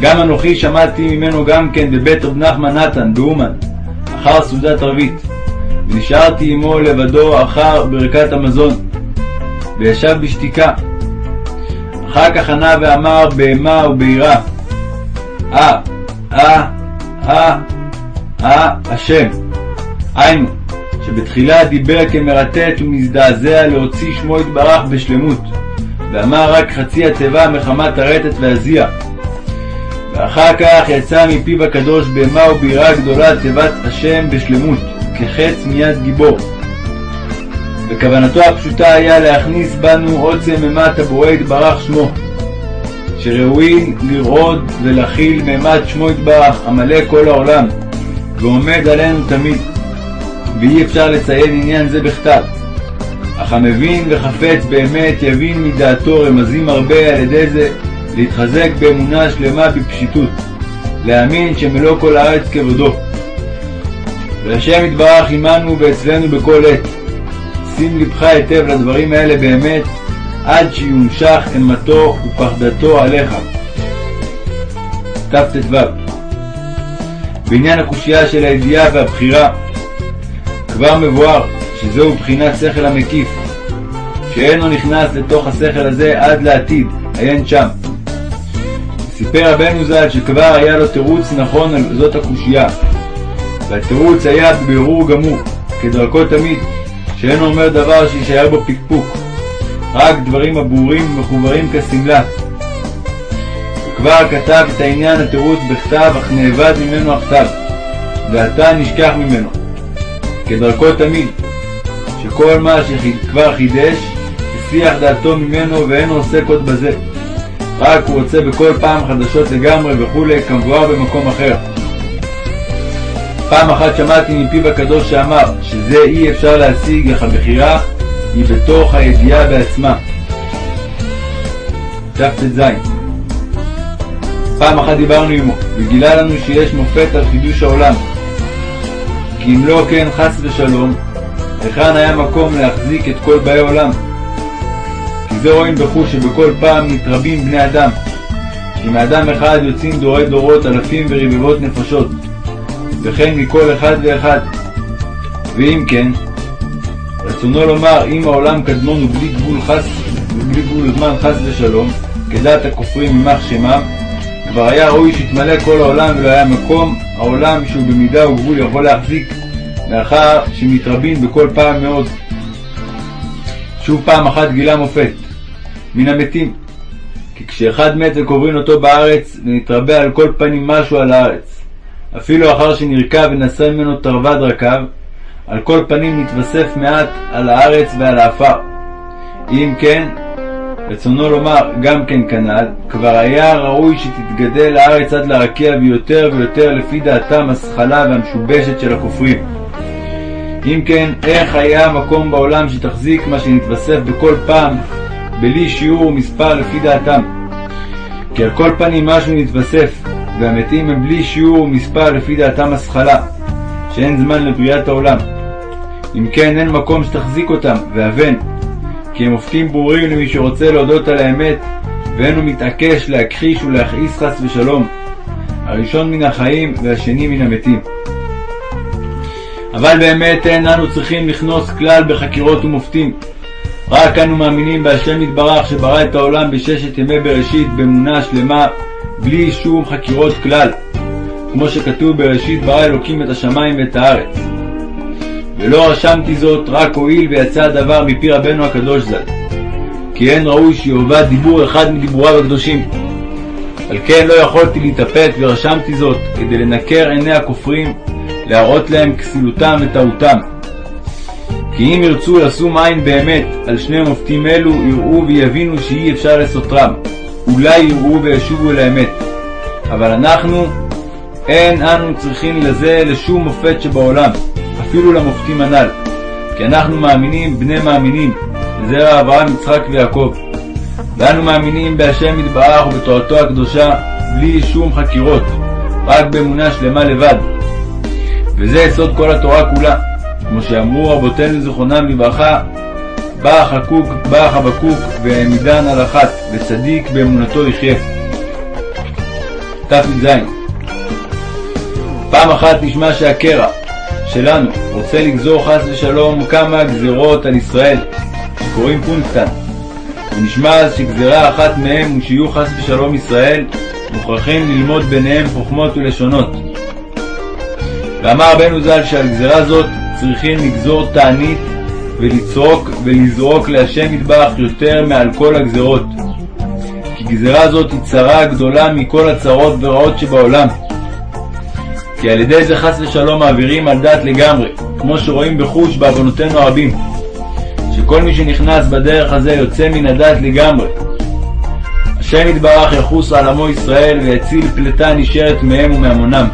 גם אנוכי שמעתי ממנו גם כן בבית רב נחמן נתן באומן, אחר סעודת ערבית, ונשארתי עמו לבדו אחר ברכת המזון, וישב בשתיקה. אחר כך ענה ואמר בהמה וביראה, אה, אה, אה, אה, השם. היינו, שבתחילה דיבר כמרטט ומזדעזע להוציא שמו יתברך בשלמות, ואמר רק חצי התיבה מחמת הרטט והזיע. ואחר כך יצא מפיו הקדוש בהמה וביראה גדולה תיבת השם בשלמות, כחץ מיד גיבור. וכוונתו הפשוטה היה להכניס בנו עוצם אימת הבורא יתברך שמו. שראויים לראות ולהכיל מימד שמו יתברך המלא כל העולם, ועומד עלינו תמיד. ואי אפשר לציין עניין זה בכתב. אך המבין וחפץ באמת יבין מדעתו רמזים הרבה על ידי זה להתחזק באמונה שלמה בפשיטות, להאמין שמלוא כל הארץ כבודו. והשם יתברך עמנו ואצלנו בכל עת. שים לבך היטב לדברים האלה באמת, עד שיומשך אימתו ופחדתו עליך. תט"ו בעניין הקושייה של הידיעה והבחירה, כבר מבואר שזהו בחינת שכל המקיף, שאינו נכנס לתוך השכל הזה עד לעתיד, עיין שם. סיפר רבנו ז"ל שכבר היה לו תירוץ נכון על זאת הקושייה, והתירוץ היה בבירור גמור, כדרכו תמיד, שאינו אומר דבר שישאר בו פקפוק, רק דברים הברורים ומחוברים כשמלה. וכבר כתב את העניין התירוץ בכתב, אך נאבד ממנו הכתב, ועתה נשכח ממנו. כדרכו תמיד, שכל מה שכבר חידש, הסיח דעתו ממנו ואין עוסק עוד בזה. רק הוא רוצה בכל פעם חדשות לגמרי וכולי, כמבואר במקום אחר. פעם אחת שמעתי מפיו הקדוש שאמר שזה אי אפשר להשיג איך הבחירה היא בתוך הידיעה בעצמה. תט"ז פעם אחת דיברנו עמו, וגילה לנו שיש מופת על חידוש העולם. כי אם לא כן, חס ושלום, היכן היה מקום להחזיק את כל באי עולם? כי זה רואים בחוש שבכל פעם מתרבים בני אדם. כי מאדם אחד יוצאים דורי דורות אלפים ורבבות נפשות, וכן מכל אחד ואחד. ואם כן, רצונו לומר אם העולם קדמון ובלי גבול חס ובלי גבול זמן חס ושלום, כדעת הכופרים יימח שמם, כבר היה ראוי שיתמלא כל העולם ולא היה מקום העולם שהוא במידה וגבול יכול להחזיק, מאחר שמתרבים בכל פעם מאוד. שוב פעם אחת גילה מופת, מן המתים. כי כשאחד מת וקוברין אותו בארץ, ונתרבה על כל פנים משהו על הארץ. אפילו אחר שנרקב ונשא ממנו תרווד רקב, על כל פנים נתווסף מעט על הארץ ועל האפר. אם כן, רצונו לומר גם כן כנ"ל, כבר היה ראוי שתתגדל הארץ עד לרקיע ויותר ויותר לפי דעתם השכלה והמשובשת של הכופרים. אם כן, איך היה מקום בעולם שתחזיק מה שנתווסף בכל פעם, בלי שיעור ומספר לפי דעתם? כי על כל פנים משהו נתווסף, והמתים הם בלי שיעור ומספר לפי דעתם השכלה, שאין זמן לבריאת העולם. אם כן, אין מקום שתחזיק אותם, והבן, כי הם מופתים ברורים למי שרוצה להודות על האמת, ואין הוא מתעקש להכחיש ולהכעיס חס ושלום, הראשון מן החיים והשני מן המתים. אבל באמת אין אנו צריכים לכנוס כלל בחקירות ומופתים. רק אנו מאמינים בהשם יתברך שברא את העולם בששת ימי בראשית באמונה שלמה, בלי שום חקירות כלל, כמו שכתוב בראשית ברא אלוקים את השמיים ואת הארץ. ולא רשמתי זאת רק הואיל ויצא הדבר מפי רבנו הקדוש ז"ל. כי אין ראוי שיאבד דיבור אחד מדיבוריו הקדושים. על כן לא יכולתי להתאפק ורשמתי זאת, כדי לנקר עיני הכופרים, להראות להם כסילותם וטעותם. כי אם ירצו לשום עין באמת על שני מופתים אלו, יראו ויבינו שאי אפשר לסותרם. אולי יראו וישובו אל האמת. אבל אנחנו, אין אנו צריכים לזה לשום מופת שבעולם. אפילו למופתים הנ"ל, כי אנחנו מאמינים בני מאמינים, זרע אברהם, יצחק ויעקב. ואנו מאמינים בהשם יתברך ובתורתו הקדושה, בלי שום חקירות, רק באמונה שלמה לבד. וזה יסוד כל התורה כולה, כמו שאמרו רבותינו זיכרונם לברכה, בא חקוק, בא חבקוק והעמידן על אחת, וצדיק באמונתו יחיה. ת"ז פעם אחת נשמע שהקרע, שלנו רוצה לגזור חס ושלום כמה גזרות על ישראל, שקוראים פונקטן. ונשמע אז שגזרה אחת מהם הוא שיהיו חס ושלום ישראל, מוכרחים ללמוד ביניהם חוכמות ולשונות. ואמר רבנו ז"ל שעל גזרה זאת צריכים לגזור תענית ולצרוק ולזרוק להשם יתברך יותר מעל כל הגזרות. כי גזרה זאת היא צרה גדולה מכל הצרות ורעות שבעולם. כי על ידי זה חס ושלום מעבירים על דעת לגמרי, כמו שרואים בחוש בעוונותינו הרבים, שכל מי שנכנס בדרך הזה יוצא מן הדעת לגמרי. השם יתברך יחוס על עמו ישראל ויציל פלטה נשארת מהם ומהמונם.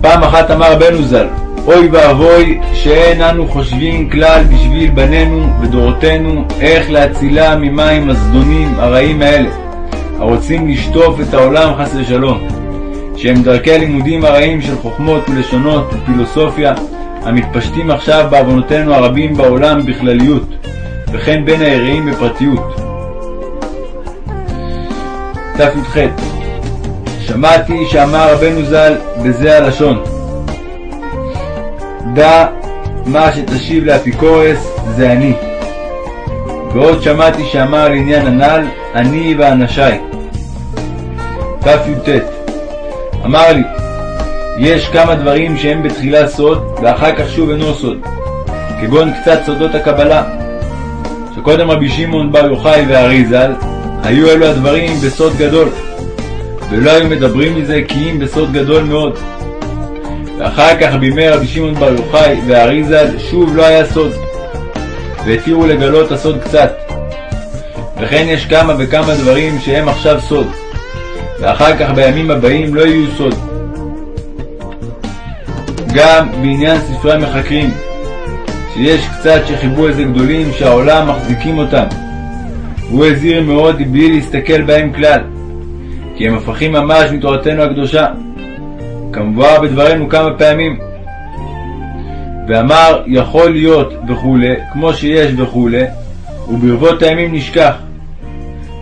פעם אחת אמר רבנו ז"ל, אוי ואבוי שאין אנו חושבים כלל בשביל בנינו ודורותינו איך להצילם ממים הזדונים הרעים האלה. הרוצים לשטוף את העולם חס ושלום, שהם דרכי הלימודים הרעים של חוכמות ולשונות ופילוסופיה המתפשטים עכשיו בעוונותינו הרבים בעולם בכלליות, וכן בין היראים בפרטיות. תי"ח שמעתי שאמר רבנו ז"ל בזה הלשון דע מה שתשיב לאפיקורס זה אני. ועוד שמעתי שאמר לעניין הנ"ל אני ואנשיי. תי"ט אמר לי, יש כמה דברים שהם בתחילה סוד, ואחר כך שוב אינו סוד, כגון קצת סודות הקבלה, שקודם רבי שמעון בר יוחאי והאריזל, היו אלו הדברים בסוד גדול, ולא היו מדברים מזה כי אם בסוד גדול מאוד. ואחר כך בימי רבי שמעון בר יוחאי והאריזל שוב לא היה סוד, והתירו לגלות הסוד קצת. וכן יש כמה וכמה דברים שהם עכשיו סוד, ואחר כך בימים הבאים לא יהיו סוד. גם בעניין ספרי המחקרים, שיש קצת שחיברו איזה גדולים שהעולם מחזיקים אותם. הוא הזהיר מאוד בלי להסתכל בהם כלל, כי הם הפכים ממש מתורתנו הקדושה, כמובן בדברינו כמה פעמים. ואמר יכול להיות וכולי, כמו שיש וכולי, וברבות הימים נשכח.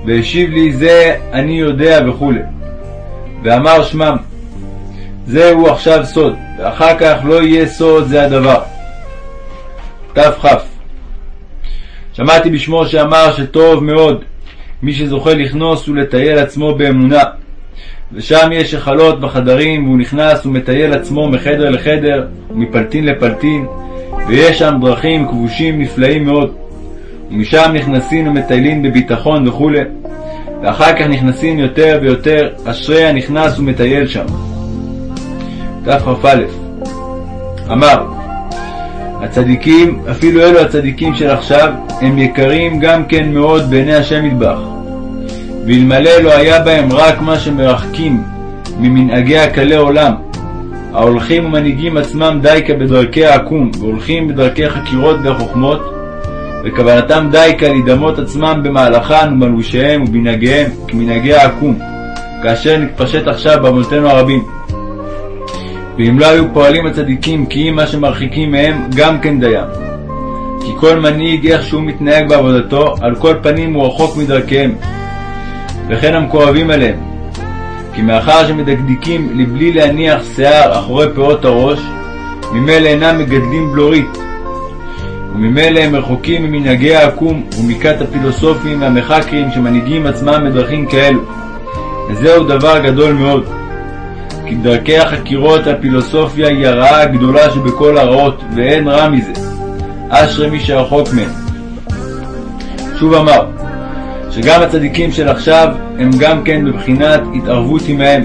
והשיב לי זה אני יודע וכולי. ואמר שמם, זהו עכשיו סוד, ואחר כך לא יהיה סוד זה הדבר. תכ. שמעתי בשמו שאמר שטוב מאוד מי שזוכה לכנוס ולטייל עצמו באמונה, ושם יש היכלות בחדרים, והוא נכנס ומטייל עצמו מחדר לחדר, ומפלטין לפלטין, ויש שם דרכים כבושים נפלאים מאוד. ומשם נכנסים ומטיילים בביטחון וכו', ואחר כך נכנסים יותר ויותר, אשרי הנכנס ומטייל שם. תכ"א אמר הצדיקים, אפילו אלו הצדיקים של עכשיו, הם יקרים גם כן מאוד בעיני השם ידבח. ואלמלא לא היה בהם רק מה שמרחקים ממנהגי הקלי עולם, ההולכים ומנהיגים עצמם דייקה בדרכי העקום, והולכים בדרכי חקירות והחוכמות, וכוונתם דייקה להידמות עצמם במהלכן ומלבושיהם ובמנהגיהם כמנהגי העקום, כאשר נתפשט עכשיו בעוונותינו הרבים. ואם לא היו פועלים הצדיקים כי אם מה שמרחיקים מהם גם כן דיים. כי כל מנהיג איך שהוא מתנהג בעבודתו, על כל פנים הוא רחוק מדרכיהם. וכן המקורבים אליהם. כי מאחר שמדקדקים לבלי להניח שיער אחורי פאות הראש, ממילא אינם מגדלים בלורית. וממילא הם רחוקים ממנהגי העקום ומכת הפילוסופים והמחקרים שמנהיגים עצמם בדרכים כאלו. וזהו דבר גדול מאוד. כי דרכי החקירות והפילוסופיה היא הרעה הגדולה שבכל הרעות, ואין רע מזה. אשרי מי שרחוק מהם. שוב אמר, שגם הצדיקים של עכשיו הם גם כן בבחינת התערבות עמהם,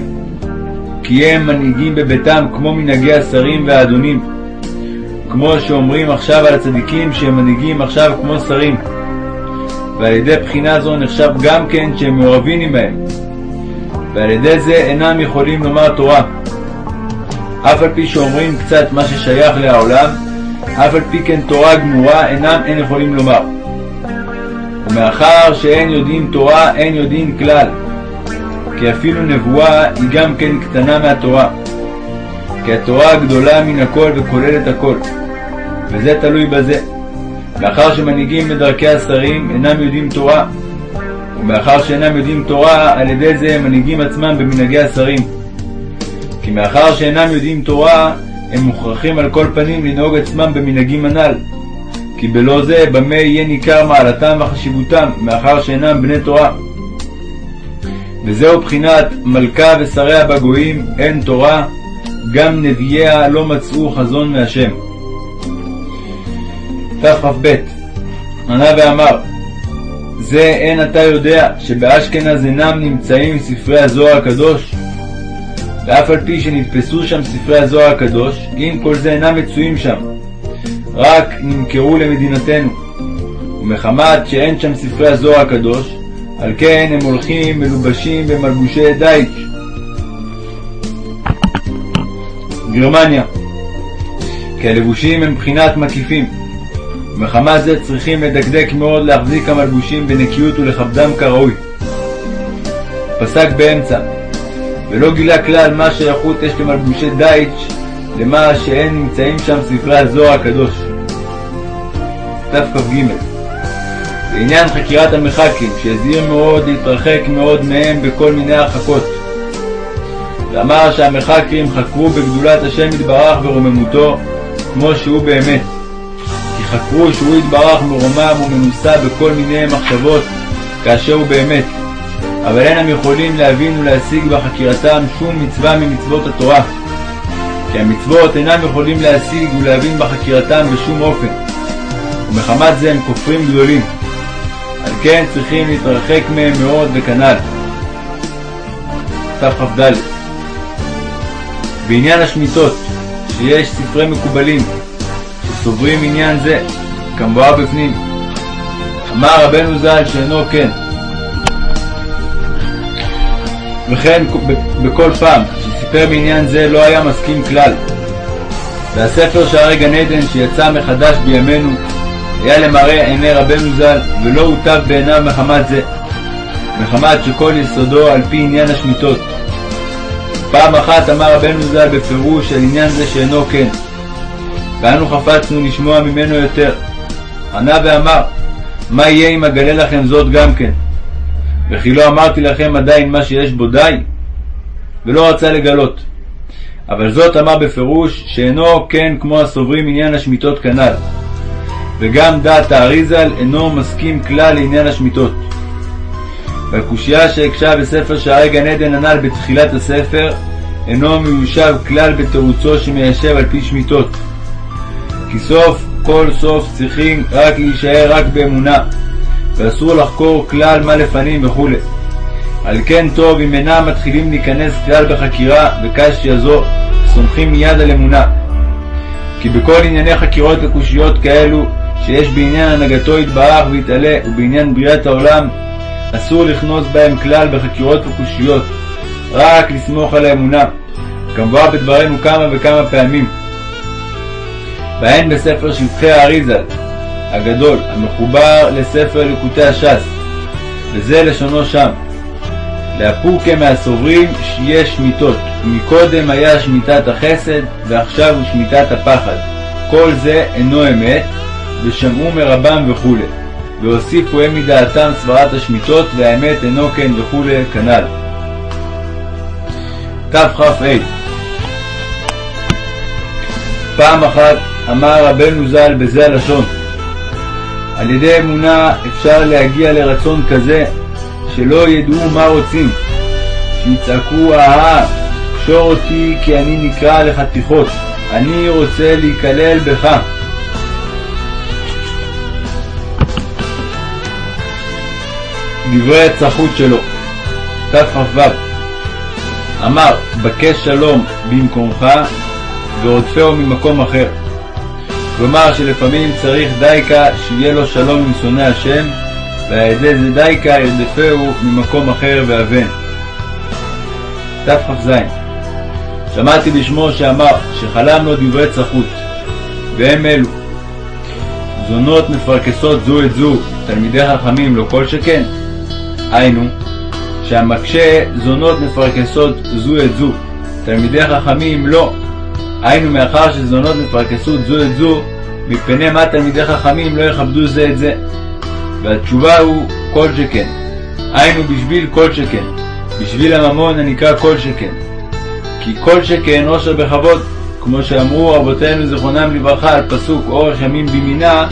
כי הם מנהיגים בביתם כמו מנהגי השרים והאדונים, כמו שאומרים עכשיו על הצדיקים שהם מנהיגים עכשיו כמו שרים, ועל ידי בחינה זו נחשב גם כן שהם מעורבים עמהם, ועל ידי זה אינם יכולים לומר תורה. אף על פי שאומרים קצת מה ששייך לעולם, אף על פי כן תורה גמורה אינם אין יכולים לומר. ומאחר שאין יודעים תורה, אין יודעים כלל. כי אפילו נבואה היא גם כן קטנה מהתורה. כי התורה גדולה מן הכל וכוללת הכל. וזה תלוי בזה. מאחר שמנהיגים בדרכי השרים אינם יודעים תורה, ומאחר שאינם יודעים תורה, על ידי זה הם מנהיגים עצמם במנהגי השרים. כי מאחר שאינם יודעים תורה, הם מוכרחים על כל פנים לנהוג עצמם במנהגים הנ"ל. כי בלא זה, במה יהיה ניכר מעלתם וחשיבותם, מאחר שאינם בני תורה. וזהו בחינת מלכה ושריה בגויים, אין תורה, גם נביאיה לא מצאו חזון מהשם. תכ"ב ענה ואמר זה אין אתה יודע שבאשכנז אינם נמצאים ספרי הזוהר הקדוש? ואף על פי שנתפסו שם ספרי הזוהר הקדוש, אם כל זה אינם מצויים שם, רק נמכרו למדינתנו. ומחמת שאין שם ספרי הזוהר הקדוש, על כן הם הולכים מלובשים במלבושי דייץ'. גרמניה כי הלבושים הם בחינת מקיפים. ומחמת זה צריכים לדקדק מאוד להחזיק המלבושים בנקיות ולכבדם כראוי. פסק באמצע, ולא גילה כלל מה שייכות יש למלבושי דייץ' למה שאין נמצאים שם ספרי הזוהר הקדוש. תכ"ג בעניין חקירת המחקים, שהזהיר מאוד להתרחק מאוד מהם בכל מיני הרחקות. ואמר שהמחקים חקרו בגדולת השם יתברך ורוממותו, כמו שהוא באמת. כי חקרו שהוא יתברך מרומם ומנוסה בכל מיני מחשבות, כאשר הוא באמת. אבל אין הם יכולים להבין ולהשיג בחקירתם שום מצווה ממצוות התורה. כי המצוות אינם יכולים להשיג ולהבין בחקירתם בשום אופן. ומחמת זה הם כופרים גדולים. על כן צריכים להתרחק מהם מאוד וכנ"ל. תכ"ד בעניין השמיטות, שיש ספרי מקובלים שסוברים עניין זה, כמבואר בפנים. אמר רבנו ז"ל שאינו כן. וכן בכל פעם שסיפר בעניין זה לא היה מסכים כלל. והספר שערי גן עדן שיצא מחדש בימינו היה למראה עיני רבנו ז"ל, ולא הוטב בעיניו מחמת זה, מחמת שכל יסודו על פי עניין השמיטות. פעם אחת אמר רבנו ז"ל בפירוש על עניין זה שאינו כן, ואנו חפצנו לשמוע ממנו יותר. ענה ואמר, מה יהיה אם אגלה לכם זאת גם כן? וכי לא אמרתי לכם עדיין מה שיש בו די? ולא רצה לגלות. אבל זאת אמר בפירוש שאינו כן כמו הסוברים עניין השמיטות כנ"ל. וגם דעת האריזל אינו מסכים כלל לעניין השמיטות. והקושייה שהקשה בספר שערי גן עדן הנ"ל בתחילת הספר אינו מיושב כלל בתירוצו שמיישב על פי שמיטות. כי סוף כל סוף צריכים רק להישאר רק באמונה, ואסור לחקור כלל מה לפנים וכו'. על כן טוב אם אינם מתחילים להיכנס כלל בחקירה וקשיא זו, סומכים מיד על אמונה. כי בכל ענייני חקירות וקושיות כאלו, שיש בעניין הנהגתו יתברך ויתעלה, ובעניין בריאת העולם, אסור לכנוס בהם כלל בחקירות וקושיות, רק לסמוך על האמונה, כמובן בדברינו כמה וכמה פעמים. בהן בספר שבחי האריזה הגדול, המחובר לספר ליקוטי הש"ס, וזה לשונו שם. לאפוקה מהסוברים שיש שמיטות, מקודם היה שמיטת החסד, ועכשיו הוא שמיטת הפחד. כל זה אינו אמת, ושמעו מרבם וכו', והוסיפו הם מדעתם סברת השמיטות, והאמת אינו כן וכו', כנ"ל. תכ"ה פעם אחת אמר רבנו ז"ל בזה הלשון על ידי אמונה אפשר להגיע לרצון כזה שלא ידעו מה רוצים, שיצעקו אהה, קשור אותי כי אני נקרע לחתיכות, אני רוצה להיכלל בך. דברי הצחות שלו, תכ"ו אמר, בקש שלום במקומך ורודפהו ממקום אחר. כלומר שלפעמים צריך דייקה שיהיה לו שלום עם שונא השם, ועל ידי זה דייקה ירדפהו ממקום אחר ואבן. תכ"ז שמעתי בשמו שאמר שחלם לו דברי צחות, והם אלו זונות מפרכסות זו את זו, תלמידי חכמים לא כל שכן. היינו, שהמקשה זונות מפרכסות זו את זו, תלמידי חכמים לא. היינו מאחר שזונות מפרכסות זו את זו, מפני מה תלמידי חכמים לא יכבדו זה את זה. והתשובה הוא כל שכן. היינו בשביל כל שכן. בשביל הממון הנקרא כל שכן. כי כל שכן עושר בכבוד, כמו שאמרו רבותינו זיכרונם לברכה על פסוק אורך ימים בימינה,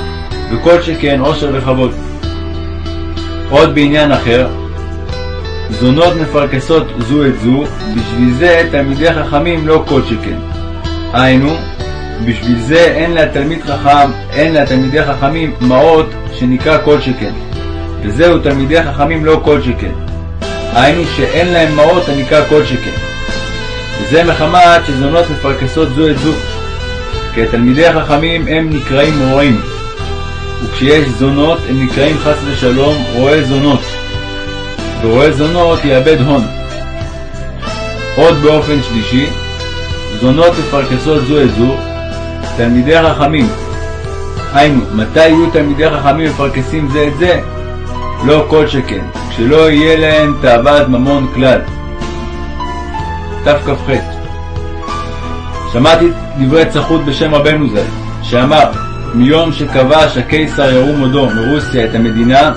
וכל שכן עושר בכבוד. עוד בעניין אחר, זונות מפרכסות זו את זו, בשביל זה תלמידי חכמים לא כל שכן. היינו, בשביל זה אין לתלמיד חכם, אין לתלמידי חכמים מעות שנקרא כל שכן. וזהו תלמידי חכמים לא כל שכן. היינו שאין להם מעות הנקרא כל שכן. וזה מחמת שזונות מפרכסות זו את זו. כי התלמידי החכמים הם נקראים רועים. וכשיש זונות הם נקראים חס ושלום רועי זונות. ורועה זונות יאבד הון. עוד באופן שלישי, זונות מפרכסות זו את זו, תלמידי חכמים. היינו, מתי יהיו תלמידי חכמים מפרכסים זה את זה? לא כל שכן, כשלא יהיה להם תאוות ממון כלל. תכ"ח שמעתי דברי צחות בשם רבנו ז"ל, שאמר, מיום שכבש הקיסר ירום הודו מרוסיה את המדינה,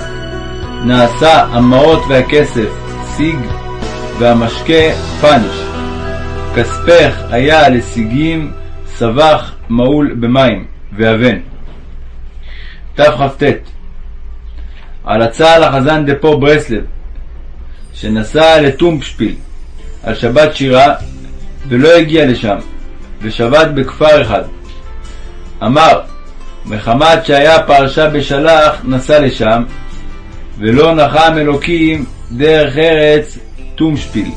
נעשה המעות והכסף סיג, והמשקה פאנץ'. כספך היה לסיגים, סבך מעול במים, ואבן. תכ"ט על הצעה לחזן דפו ברסלב, שנסע לטומפשפיל על שבת שירה, ולא הגיע לשם, ושבת בכפר אחד. אמר, מחמת שהיה פרשה בשלח, נסע לשם, ולא נחם אלוקים דרך ארץ טומשפיל.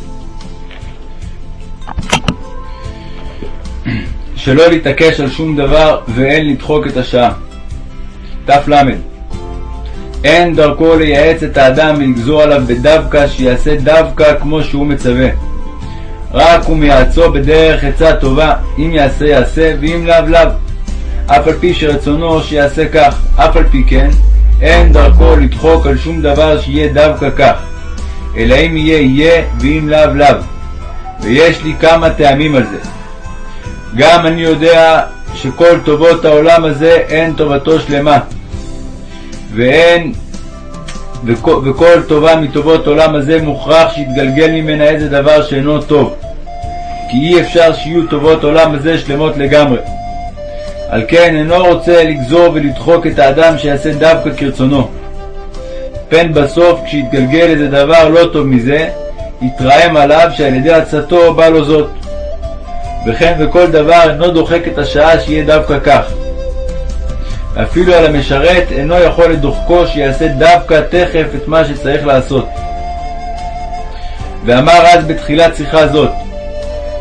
שלא להתעקש על שום דבר ואין לדחוק את השעה. תל אין דרכו לייעץ את האדם ולגזור עליו בדווקא שיעשה דווקא כמו שהוא מצווה. רק הוא מייעצו בדרך עצה טובה, אם יעשה יעשה, ואם לאו לאו. אף על פי שרצונו שיעשה כך, אף על פי כן, אין דרכו לדחוק על שום דבר שיהיה דווקא כך, אלא אם יהיה יהיה, ואם לאו לאו. ויש לי כמה טעמים על זה. גם אני יודע שכל טובות העולם הזה אין טובתו שלמה, ואין, וכל, וכל טובה מטובות עולם הזה מוכרח שיתגלגל ממנה איזה דבר שאינו טוב, כי אי אפשר שיהיו טובות עולם הזה שלמות לגמרי. על כן אינו רוצה לגזור ולדחוק את האדם שיעשה דווקא כרצונו. פן בסוף כשיתגלגל איזה דבר לא טוב מזה, יתרעם עליו שעל ידי עצתו בא לו זאת. וכן בכל דבר אינו דוחק את השעה שיהיה דווקא כך. אפילו על המשרת אינו יכול לדוחקו שיעשה דווקא תכף את מה שצריך לעשות. ואמר אז בתחילת שיחה זאת,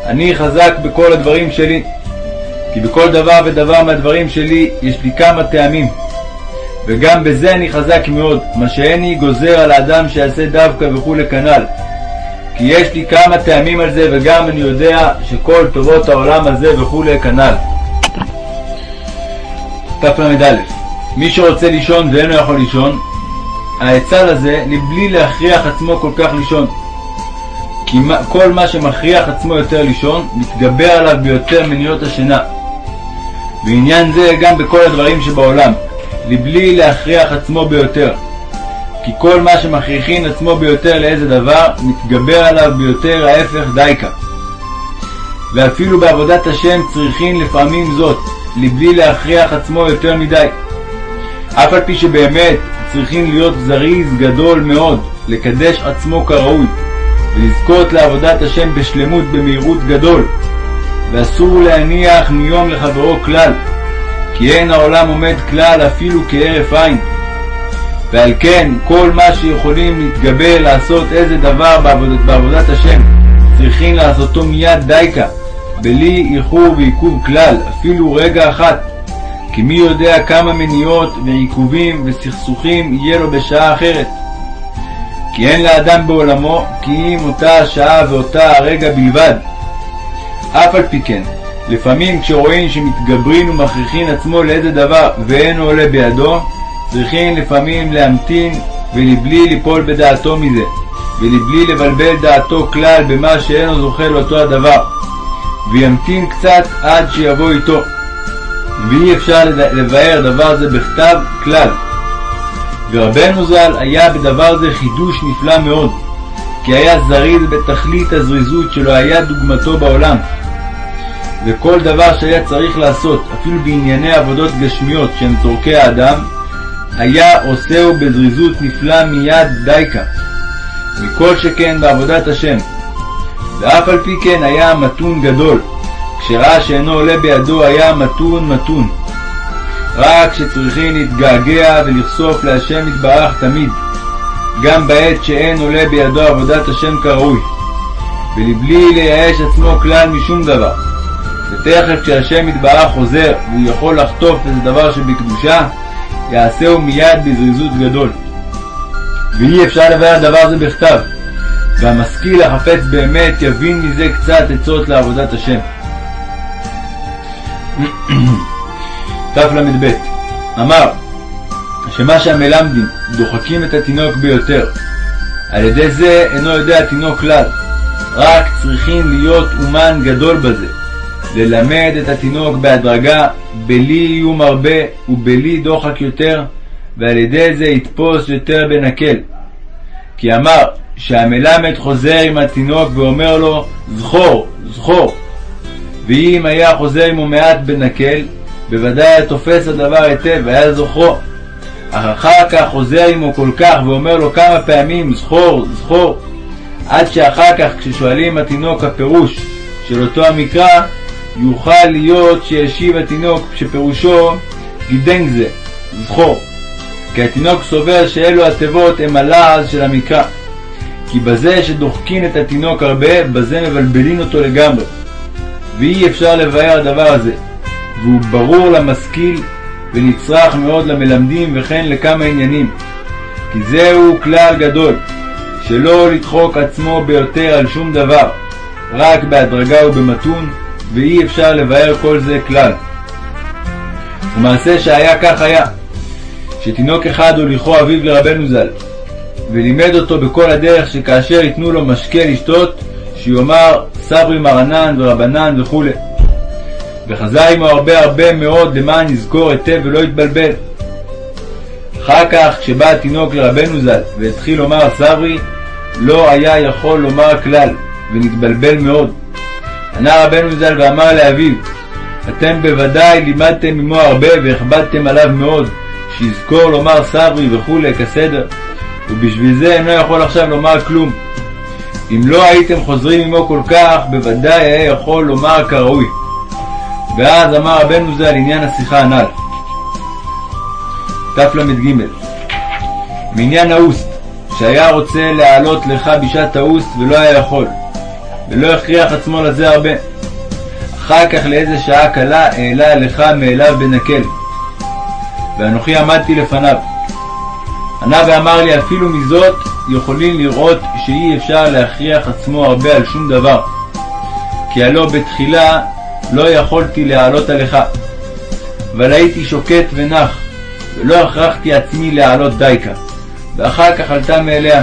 אני חזק בכל הדברים שלי, כי בכל דבר ודבר מהדברים שלי יש לי כמה טעמים, וגם בזה אני חזק מאוד, מה שאיני גוזר על האדם שיעשה דווקא וכולי כנ"ל. כי יש לי כמה טעמים על זה, וגם אני יודע שכל טובות העולם הזה וכולי כנ"ל. תל"א מי שרוצה לישון ואינו יכול לישון, העצה לזה לבלי להכריח עצמו כל כך לישון. כי כל מה שמכריח עצמו יותר לישון, מתגבר עליו ביותר מניות השינה. בעניין זה גם בכל הדברים שבעולם, לבלי להכריח עצמו ביותר. כי כל מה שמכריחין עצמו ביותר לאיזה דבר, מתגבר עליו ביותר ההפך דייקה. ואפילו בעבודת השם צריכין לפעמים זאת, לבלי להכריח עצמו יותר מדי. אף על פי שבאמת צריכין להיות זריז גדול מאוד, לקדש עצמו כראוי, ולזכות לעבודת השם בשלמות במהירות גדול, ואסור להניח מיום לחברו כלל, כי אין העולם עומד כלל אפילו כהרף עין. ועל כן כל מה שיכולים להתגבר לעשות איזה דבר בעבודת, בעבודת השם צריכים לעשותו מיד דייקה, בלי איחור ועיכוב כלל, אפילו רגע אחת. כי מי יודע כמה מניעות ועיכובים וסכסוכים יהיה לו בשעה אחרת. כי אין לאדם בעולמו כי אם אותה השעה ואותה הרגע בלבד. אף על פי כן, לפעמים כשרואים שמתגברין ומכריחין עצמו לאיזה דבר ואינו עולה בידו, צריכים לפעמים להמתין ולבלי ליפול בדעתו מזה, ולבלי לבלבל דעתו כלל במה שאינו זוכה לאותו הדבר, וימתין קצת עד שיבוא איתו. ואי אפשר לבאר דבר זה בכתב כלל. ורבנו ז"ל היה בדבר זה חידוש נפלא מאוד, כי היה זריז בתכלית הזריזות שלא היה דוגמתו בעולם. וכל דבר שהיה צריך לעשות, אפילו בענייני עבודות גשמיות שהם צורכי האדם, היה עושהו בזריזות נפלא מיד דייקה, מכל שכן בעבודת השם. ואף על פי כן היה מתון גדול, כשראה שאינו עולה בידו היה מתון מתון. רק כשצריכים להתגעגע ולחשוף להשם יתברך תמיד, גם בעת שאין עולה בידו עבודת השם כראוי, ולבלי לייאש עצמו כלל משום דבר. ותכף כשהשם יתברך חוזר והוא יכול לחטוף איזה דבר שבקדושה, יעשהו מיד בזריזות גדול. ואי אפשר לבאר דבר זה בכתב, והמשכיל החפץ באמת יבין מזה קצת עצות לעבודת השם. תל"ב אמר שמה שהמלמדים דוחקים את התינוק ביותר, על ידי זה אינו יודע התינוק כלל, רק צריכים להיות אומן גדול בזה, ללמד את התינוק בהדרגה, בלי איום הרבה ובלי דוחק יותר, ועל ידי זה יתפוס יותר בנקל. כי אמר שהמלמד חוזר עם התינוק ואומר לו זכור, זכור. ואם היה חוזר עמו מעט בנקל, בוודאי היה תופס הדבר היטב והיה זוכרו. אך אחר כך חוזר עמו כל כך ואומר לו כמה פעמים זכור, זכור, עד שאחר כך כששואלים התינוק הפירוש של אותו המקרא, יוכל להיות שישיב התינוק שפירושו גידנג זה, זכור. כי התינוק סובר שאלו התיבות הם הלעז של המקרא. כי בזה שדוחקין את התינוק הרבה, בזה מבלבלין אותו לגמרי. ואי אפשר לבאר הדבר הזה. והוא ברור למשכיל ונצרך מאוד למלמדים וכן לכמה עניינים. כי זהו כלל גדול, שלא לדחוק עצמו ביותר על שום דבר, רק בהדרגה ובמתון, ואי אפשר לבאר כל זה כלל. ומעשה שהיה כך היה, שתינוק אחד הוליכו אביו לרבנו ז"ל, ולימד אותו בכל הדרך שכאשר ייתנו לו משקה לשתות, שיאמר סברי מרנן ורבנן וכו'. וחזר עמו הרבה הרבה מאוד למען יזכור היטב ולא יתבלבל. אחר כך, כשבא התינוק לרבנו ז"ל והתחיל לומר סברי, לא היה יכול לומר כלל, ונתבלבל מאוד. ענה רבנו ז"ל ואמר לאביו, אתם בוודאי לימדתם עמו הרבה והכבדתם עליו מאוד, שיזכור לומר סברי וכולי כסדר, ובשביל זה אינו יכול עכשיו לומר כלום. אם לא הייתם חוזרים עמו כל כך, בוודאי היה יכול לומר כראוי. ואז אמר רבנו זה על עניין השיחה הנ"ל. תל"ג מעניין ההוסט, שהיה רוצה להעלות ליחה בשעת ההוסט ולא היה יכול, ולא הכריח עצמו לזה הרבה. אחר כך לאיזה שעה קלה העלה ליחה מאליו בנקל. ואנוכי עמדתי לפניו. ענה ואמר לי אפילו מזאת יכולים לראות שאי אפשר להכריח עצמו הרבה על שום דבר. כי הלא בתחילה לא יכולתי להעלות עליך. אבל הייתי שוקט ונח, ולא הכרחתי עצמי להעלות דייקה, ואחר כך עלתה מאליה.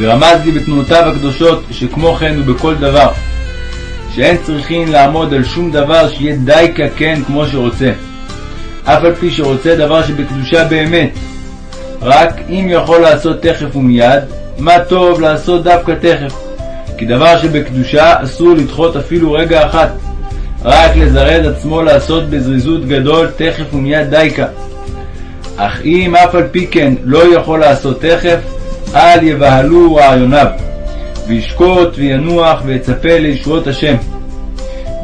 ורמז לי בתנועותיו הקדושות שכמו כן הוא בכל דבר, שאין צריכים לעמוד על שום דבר שיהיה דייקה כן כמו שרוצה, אף על פי שרוצה דבר שבקדושה באמת. רק אם יכול לעשות תכף ומיד, מה טוב לעשות דווקא תכף. כי דבר שבקדושה אסור לדחות אפילו רגע אחת, רק לזרז עצמו לעשות בזריזות גדול תכף ומיד דייקה. אך אם אף על פי כן לא יכול לעשות תכף, אל יבהלו רעיוניו, וישקוט וינוח ויצפה לישועות השם.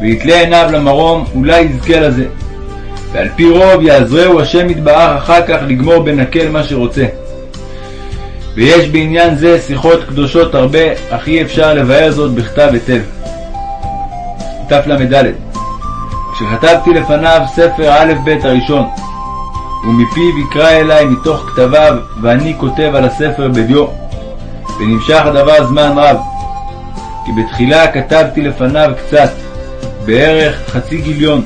ויתלה עיניו למרום, אולי יזכה לזה. ועל פי רוב יעזרהו השם יתברך אחר כך לגמור בנקל מה שרוצה. ויש בעניין זה שיחות קדושות הרבה, אך אי אפשר לבאר זאת בכתב היטב. תל"ד כשכתבתי לפניו ספר א' ב' הראשון, ומפיו יקרא אלי מתוך כתביו, ואני כותב על הספר בדיו, ונמשך הדבר זמן רב, כי בתחילה כתבתי לפניו קצת, בערך חצי גיליון,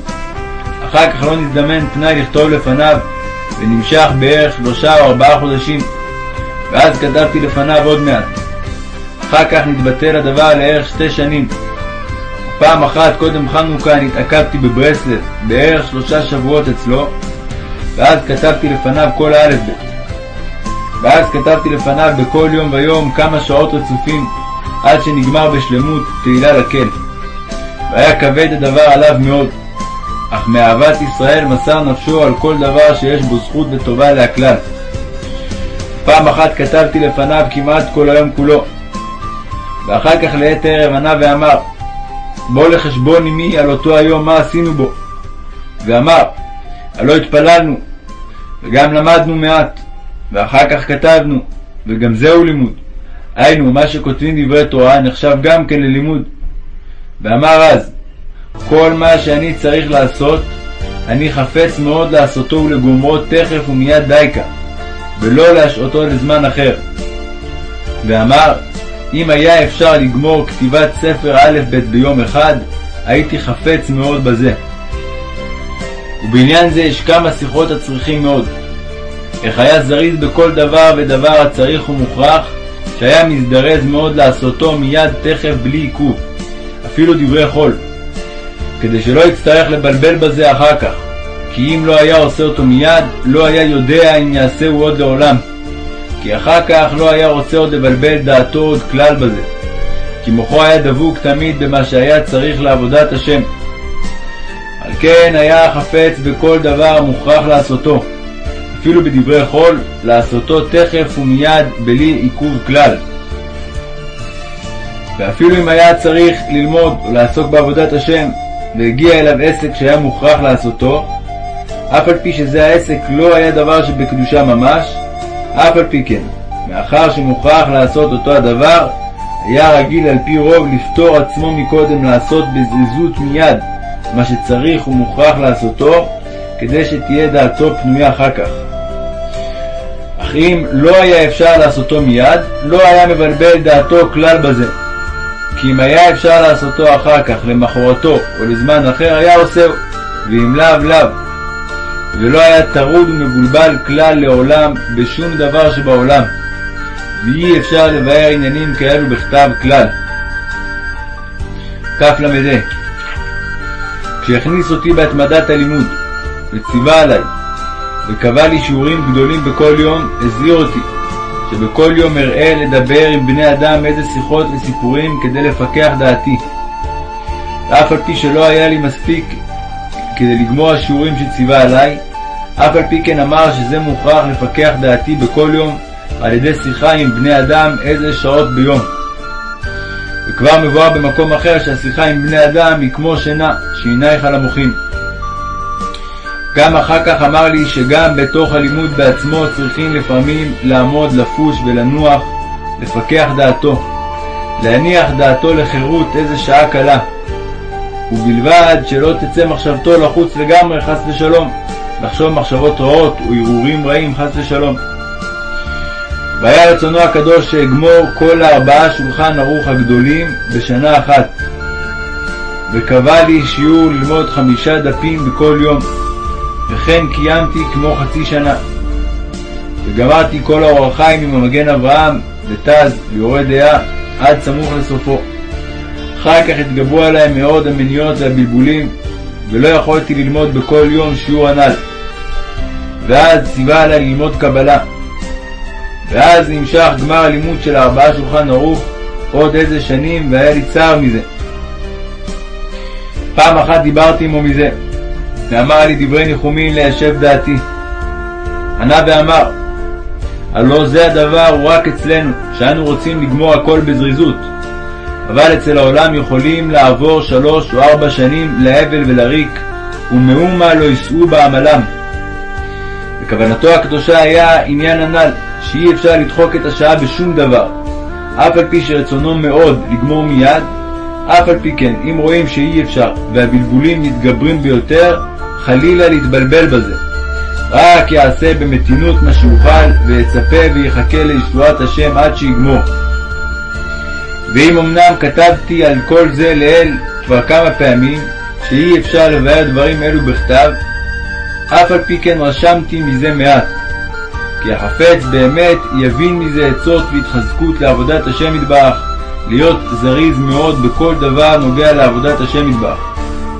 אחר כך לא נזדמן פנאי לכתוב לפניו, ונמשך בערך שלושה או ארבעה חודשים, ואז כתבתי לפניו עוד מעט. אחר כך נתבטל הדבר לערך שתי שנים. פעם אחת קודם חנוכה נתעכבתי בברסלב בערך שלושה שבועות אצלו, ואז כתבתי לפניו כל האלף בית. ואז כתבתי לפניו בכל יום ויום כמה שעות רצופים, עד שנגמר בשלמות תהילה לקל. והיה כבד הדבר עליו מאוד. אך מאהבת ישראל מסר נפשו על כל דבר שיש בו זכות וטובה להכלל. פעם אחת כתבתי לפניו כמעט כל היום כולו, ואחר כך לעת ערב ענה ואמר, בוא לחשבון עמי על אותו היום מה עשינו בו. ואמר, הלא התפללנו, וגם למדנו מעט, ואחר כך כתבנו, וגם זהו לימוד. היינו, מה שכותבים דברי תורה נחשב גם כן ללימוד. ואמר אז, כל מה שאני צריך לעשות, אני חפץ מאוד לעשותו ולגומרו תכף ומיד דייקה, ולא להשעותו לזמן אחר. ואמר, אם היה אפשר לגמור כתיבת ספר א' ב' ביום אחד, הייתי חפץ מאוד בזה. ובעניין זה יש כמה שיחות הצריכים מאוד. איך היה זריז בכל דבר ודבר הצריך ומוכרח, שהיה מזדרז מאוד לעשותו מיד תכף בלי עיכוב, אפילו דברי חול, כדי שלא יצטרך לבלבל בזה אחר כך, כי אם לא היה עושה אותו מיד, לא היה יודע אם יעשהו עוד לעולם, כי אחר כך לא היה רוצה עוד לבלבל דעתו עוד כלל בזה, כי מוחו היה דבוק תמיד במה שהיה צריך לעבודת השם. על כן היה חפץ בכל דבר מוכרח לעשותו, אפילו בדברי חול, לעשותו תכף ומיד בלי עיכוב כלל. ואפילו אם היה צריך ללמוד או לעסוק בעבודת השם, והגיע אליו עסק שהיה מוכרח לעשותו, אף על פי שזה העסק לא היה דבר שבקדושה ממש, אף על פי כן, מאחר שמוכרח לעשות אותו הדבר, היה רגיל על פי רוב לפטור עצמו מקודם לעשות בזריזות מיד מה שצריך ומוכרח לעשותו, כדי שתהיה דעתו פנויה אחר כך. אך אם לא היה אפשר לעשותו מיד, לא היה מבלבל דעתו כלל בזה. כי אם היה אפשר לעשותו אחר כך, למחרתו או לזמן אחר, היה עושהו, ואם לאו לאו. ולא היה טרוד ומבולבל כלל לעולם בשום דבר שבעולם. ואי אפשר לבאר עניינים כאלו בכתב כלל. כ"לה כשהכניס אותי בהתמדת הלימוד, וציווה עלי, וקבע לי שיעורים גדולים בכל יום, הזהיר אותי, שבכל יום אראה לדבר עם בני אדם איזה שיחות וסיפורים כדי לפקח דעתי. ואף על פי שלא היה לי מספיק כדי לגמור השיעורים שציווה עלי, אף על פי כן אמר שזה מוכרח לפקח דעתי בכל יום על ידי שיחה עם בני אדם איזה שעות ביום. וכבר מבואר במקום אחר שהשיחה עם בני אדם היא כמו שינה, שעינייך על המוחים. גם אחר כך אמר לי שגם בתוך הלימוד בעצמו צריכים לפעמים לעמוד, לפוש ולנוח, לפקח דעתו, להניח דעתו לחירות איזה שעה קלה, ובלבד שלא תצא מחשבתו לחוץ לגמרי חס ושלום, לחשוב מחשבות רעות והרהורים רעים חס ושלום. והיה רצונו הקדוש שאגמור כל הארבעה שולחן ערוך הגדולים בשנה אחת. וקבע לי שיעור ללמוד חמישה דפים בכל יום, וכן קיימתי כמו חצי שנה. וגמרתי כל האור החיים עם המגן אברהם, ותז, ויורה דעה, עד סמוך לסופו. אחר כך התגברו עליהם מאוד המניות והבלבולים, ולא יכולתי ללמוד בכל יום שיעור הנ"ל. ואז ציווה עלי ללמוד קבלה. ואז נמשך גמר הלימוד של ארבעה שולחן ערוך עוד איזה שנים, והיה לי צער מזה. פעם אחת דיברתי עמו מזה, ואמר לי דברי ניחומין ליישב דעתי. ענה ואמר, הלא זה הדבר הוא רק אצלנו, שאנו רוצים לגמור הכל בזריזות. אבל אצל העולם יכולים לעבור שלוש או ארבע שנים להבל ולריק, ומאומה לא יישאו בעמלם. וכוונתו הקדושה היה עניין הנ"ל, שאי אפשר לדחוק את השעה בשום דבר, אף על פי שרצונו מאוד לגמור מיד, אף על פי כן, אם רואים שאי אפשר והבלבולים מתגברים ביותר, חלילה להתבלבל בזה. רק יעשה במתינות מה שאוכל, ויצפה ויחכה לישועת השם עד שיגמור. ואם אמנם כתבתי על כל זה לאל כבר כמה פעמים, שאי אפשר לבאר דברים אלו בכתב, אף על פי כן רשמתי מזה מעט. כי החפץ באמת יבין מזה עצות והתחזקות לעבודת השם יתברך, להיות זריז מאוד בכל דבר נוגע לעבודת השם יתברך,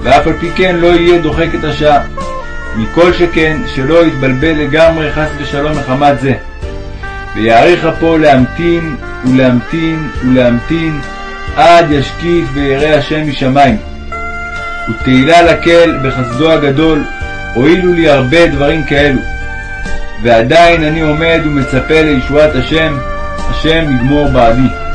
ואף על פי כן לא יהיה דוחק את השעה. מכל שכן שלא יתבלבל לגמרי חס ושלום מחמת זה. ויעריך אפו להמתין ולהמתין ולהמתין עד ישקיף וירא השם משמיים. ותהילה לקל בחסדו הגדול, הועילו לי הרבה דברים כאלו. ועדיין אני עומד ומצפה לישועת השם, השם יגמור בעדי.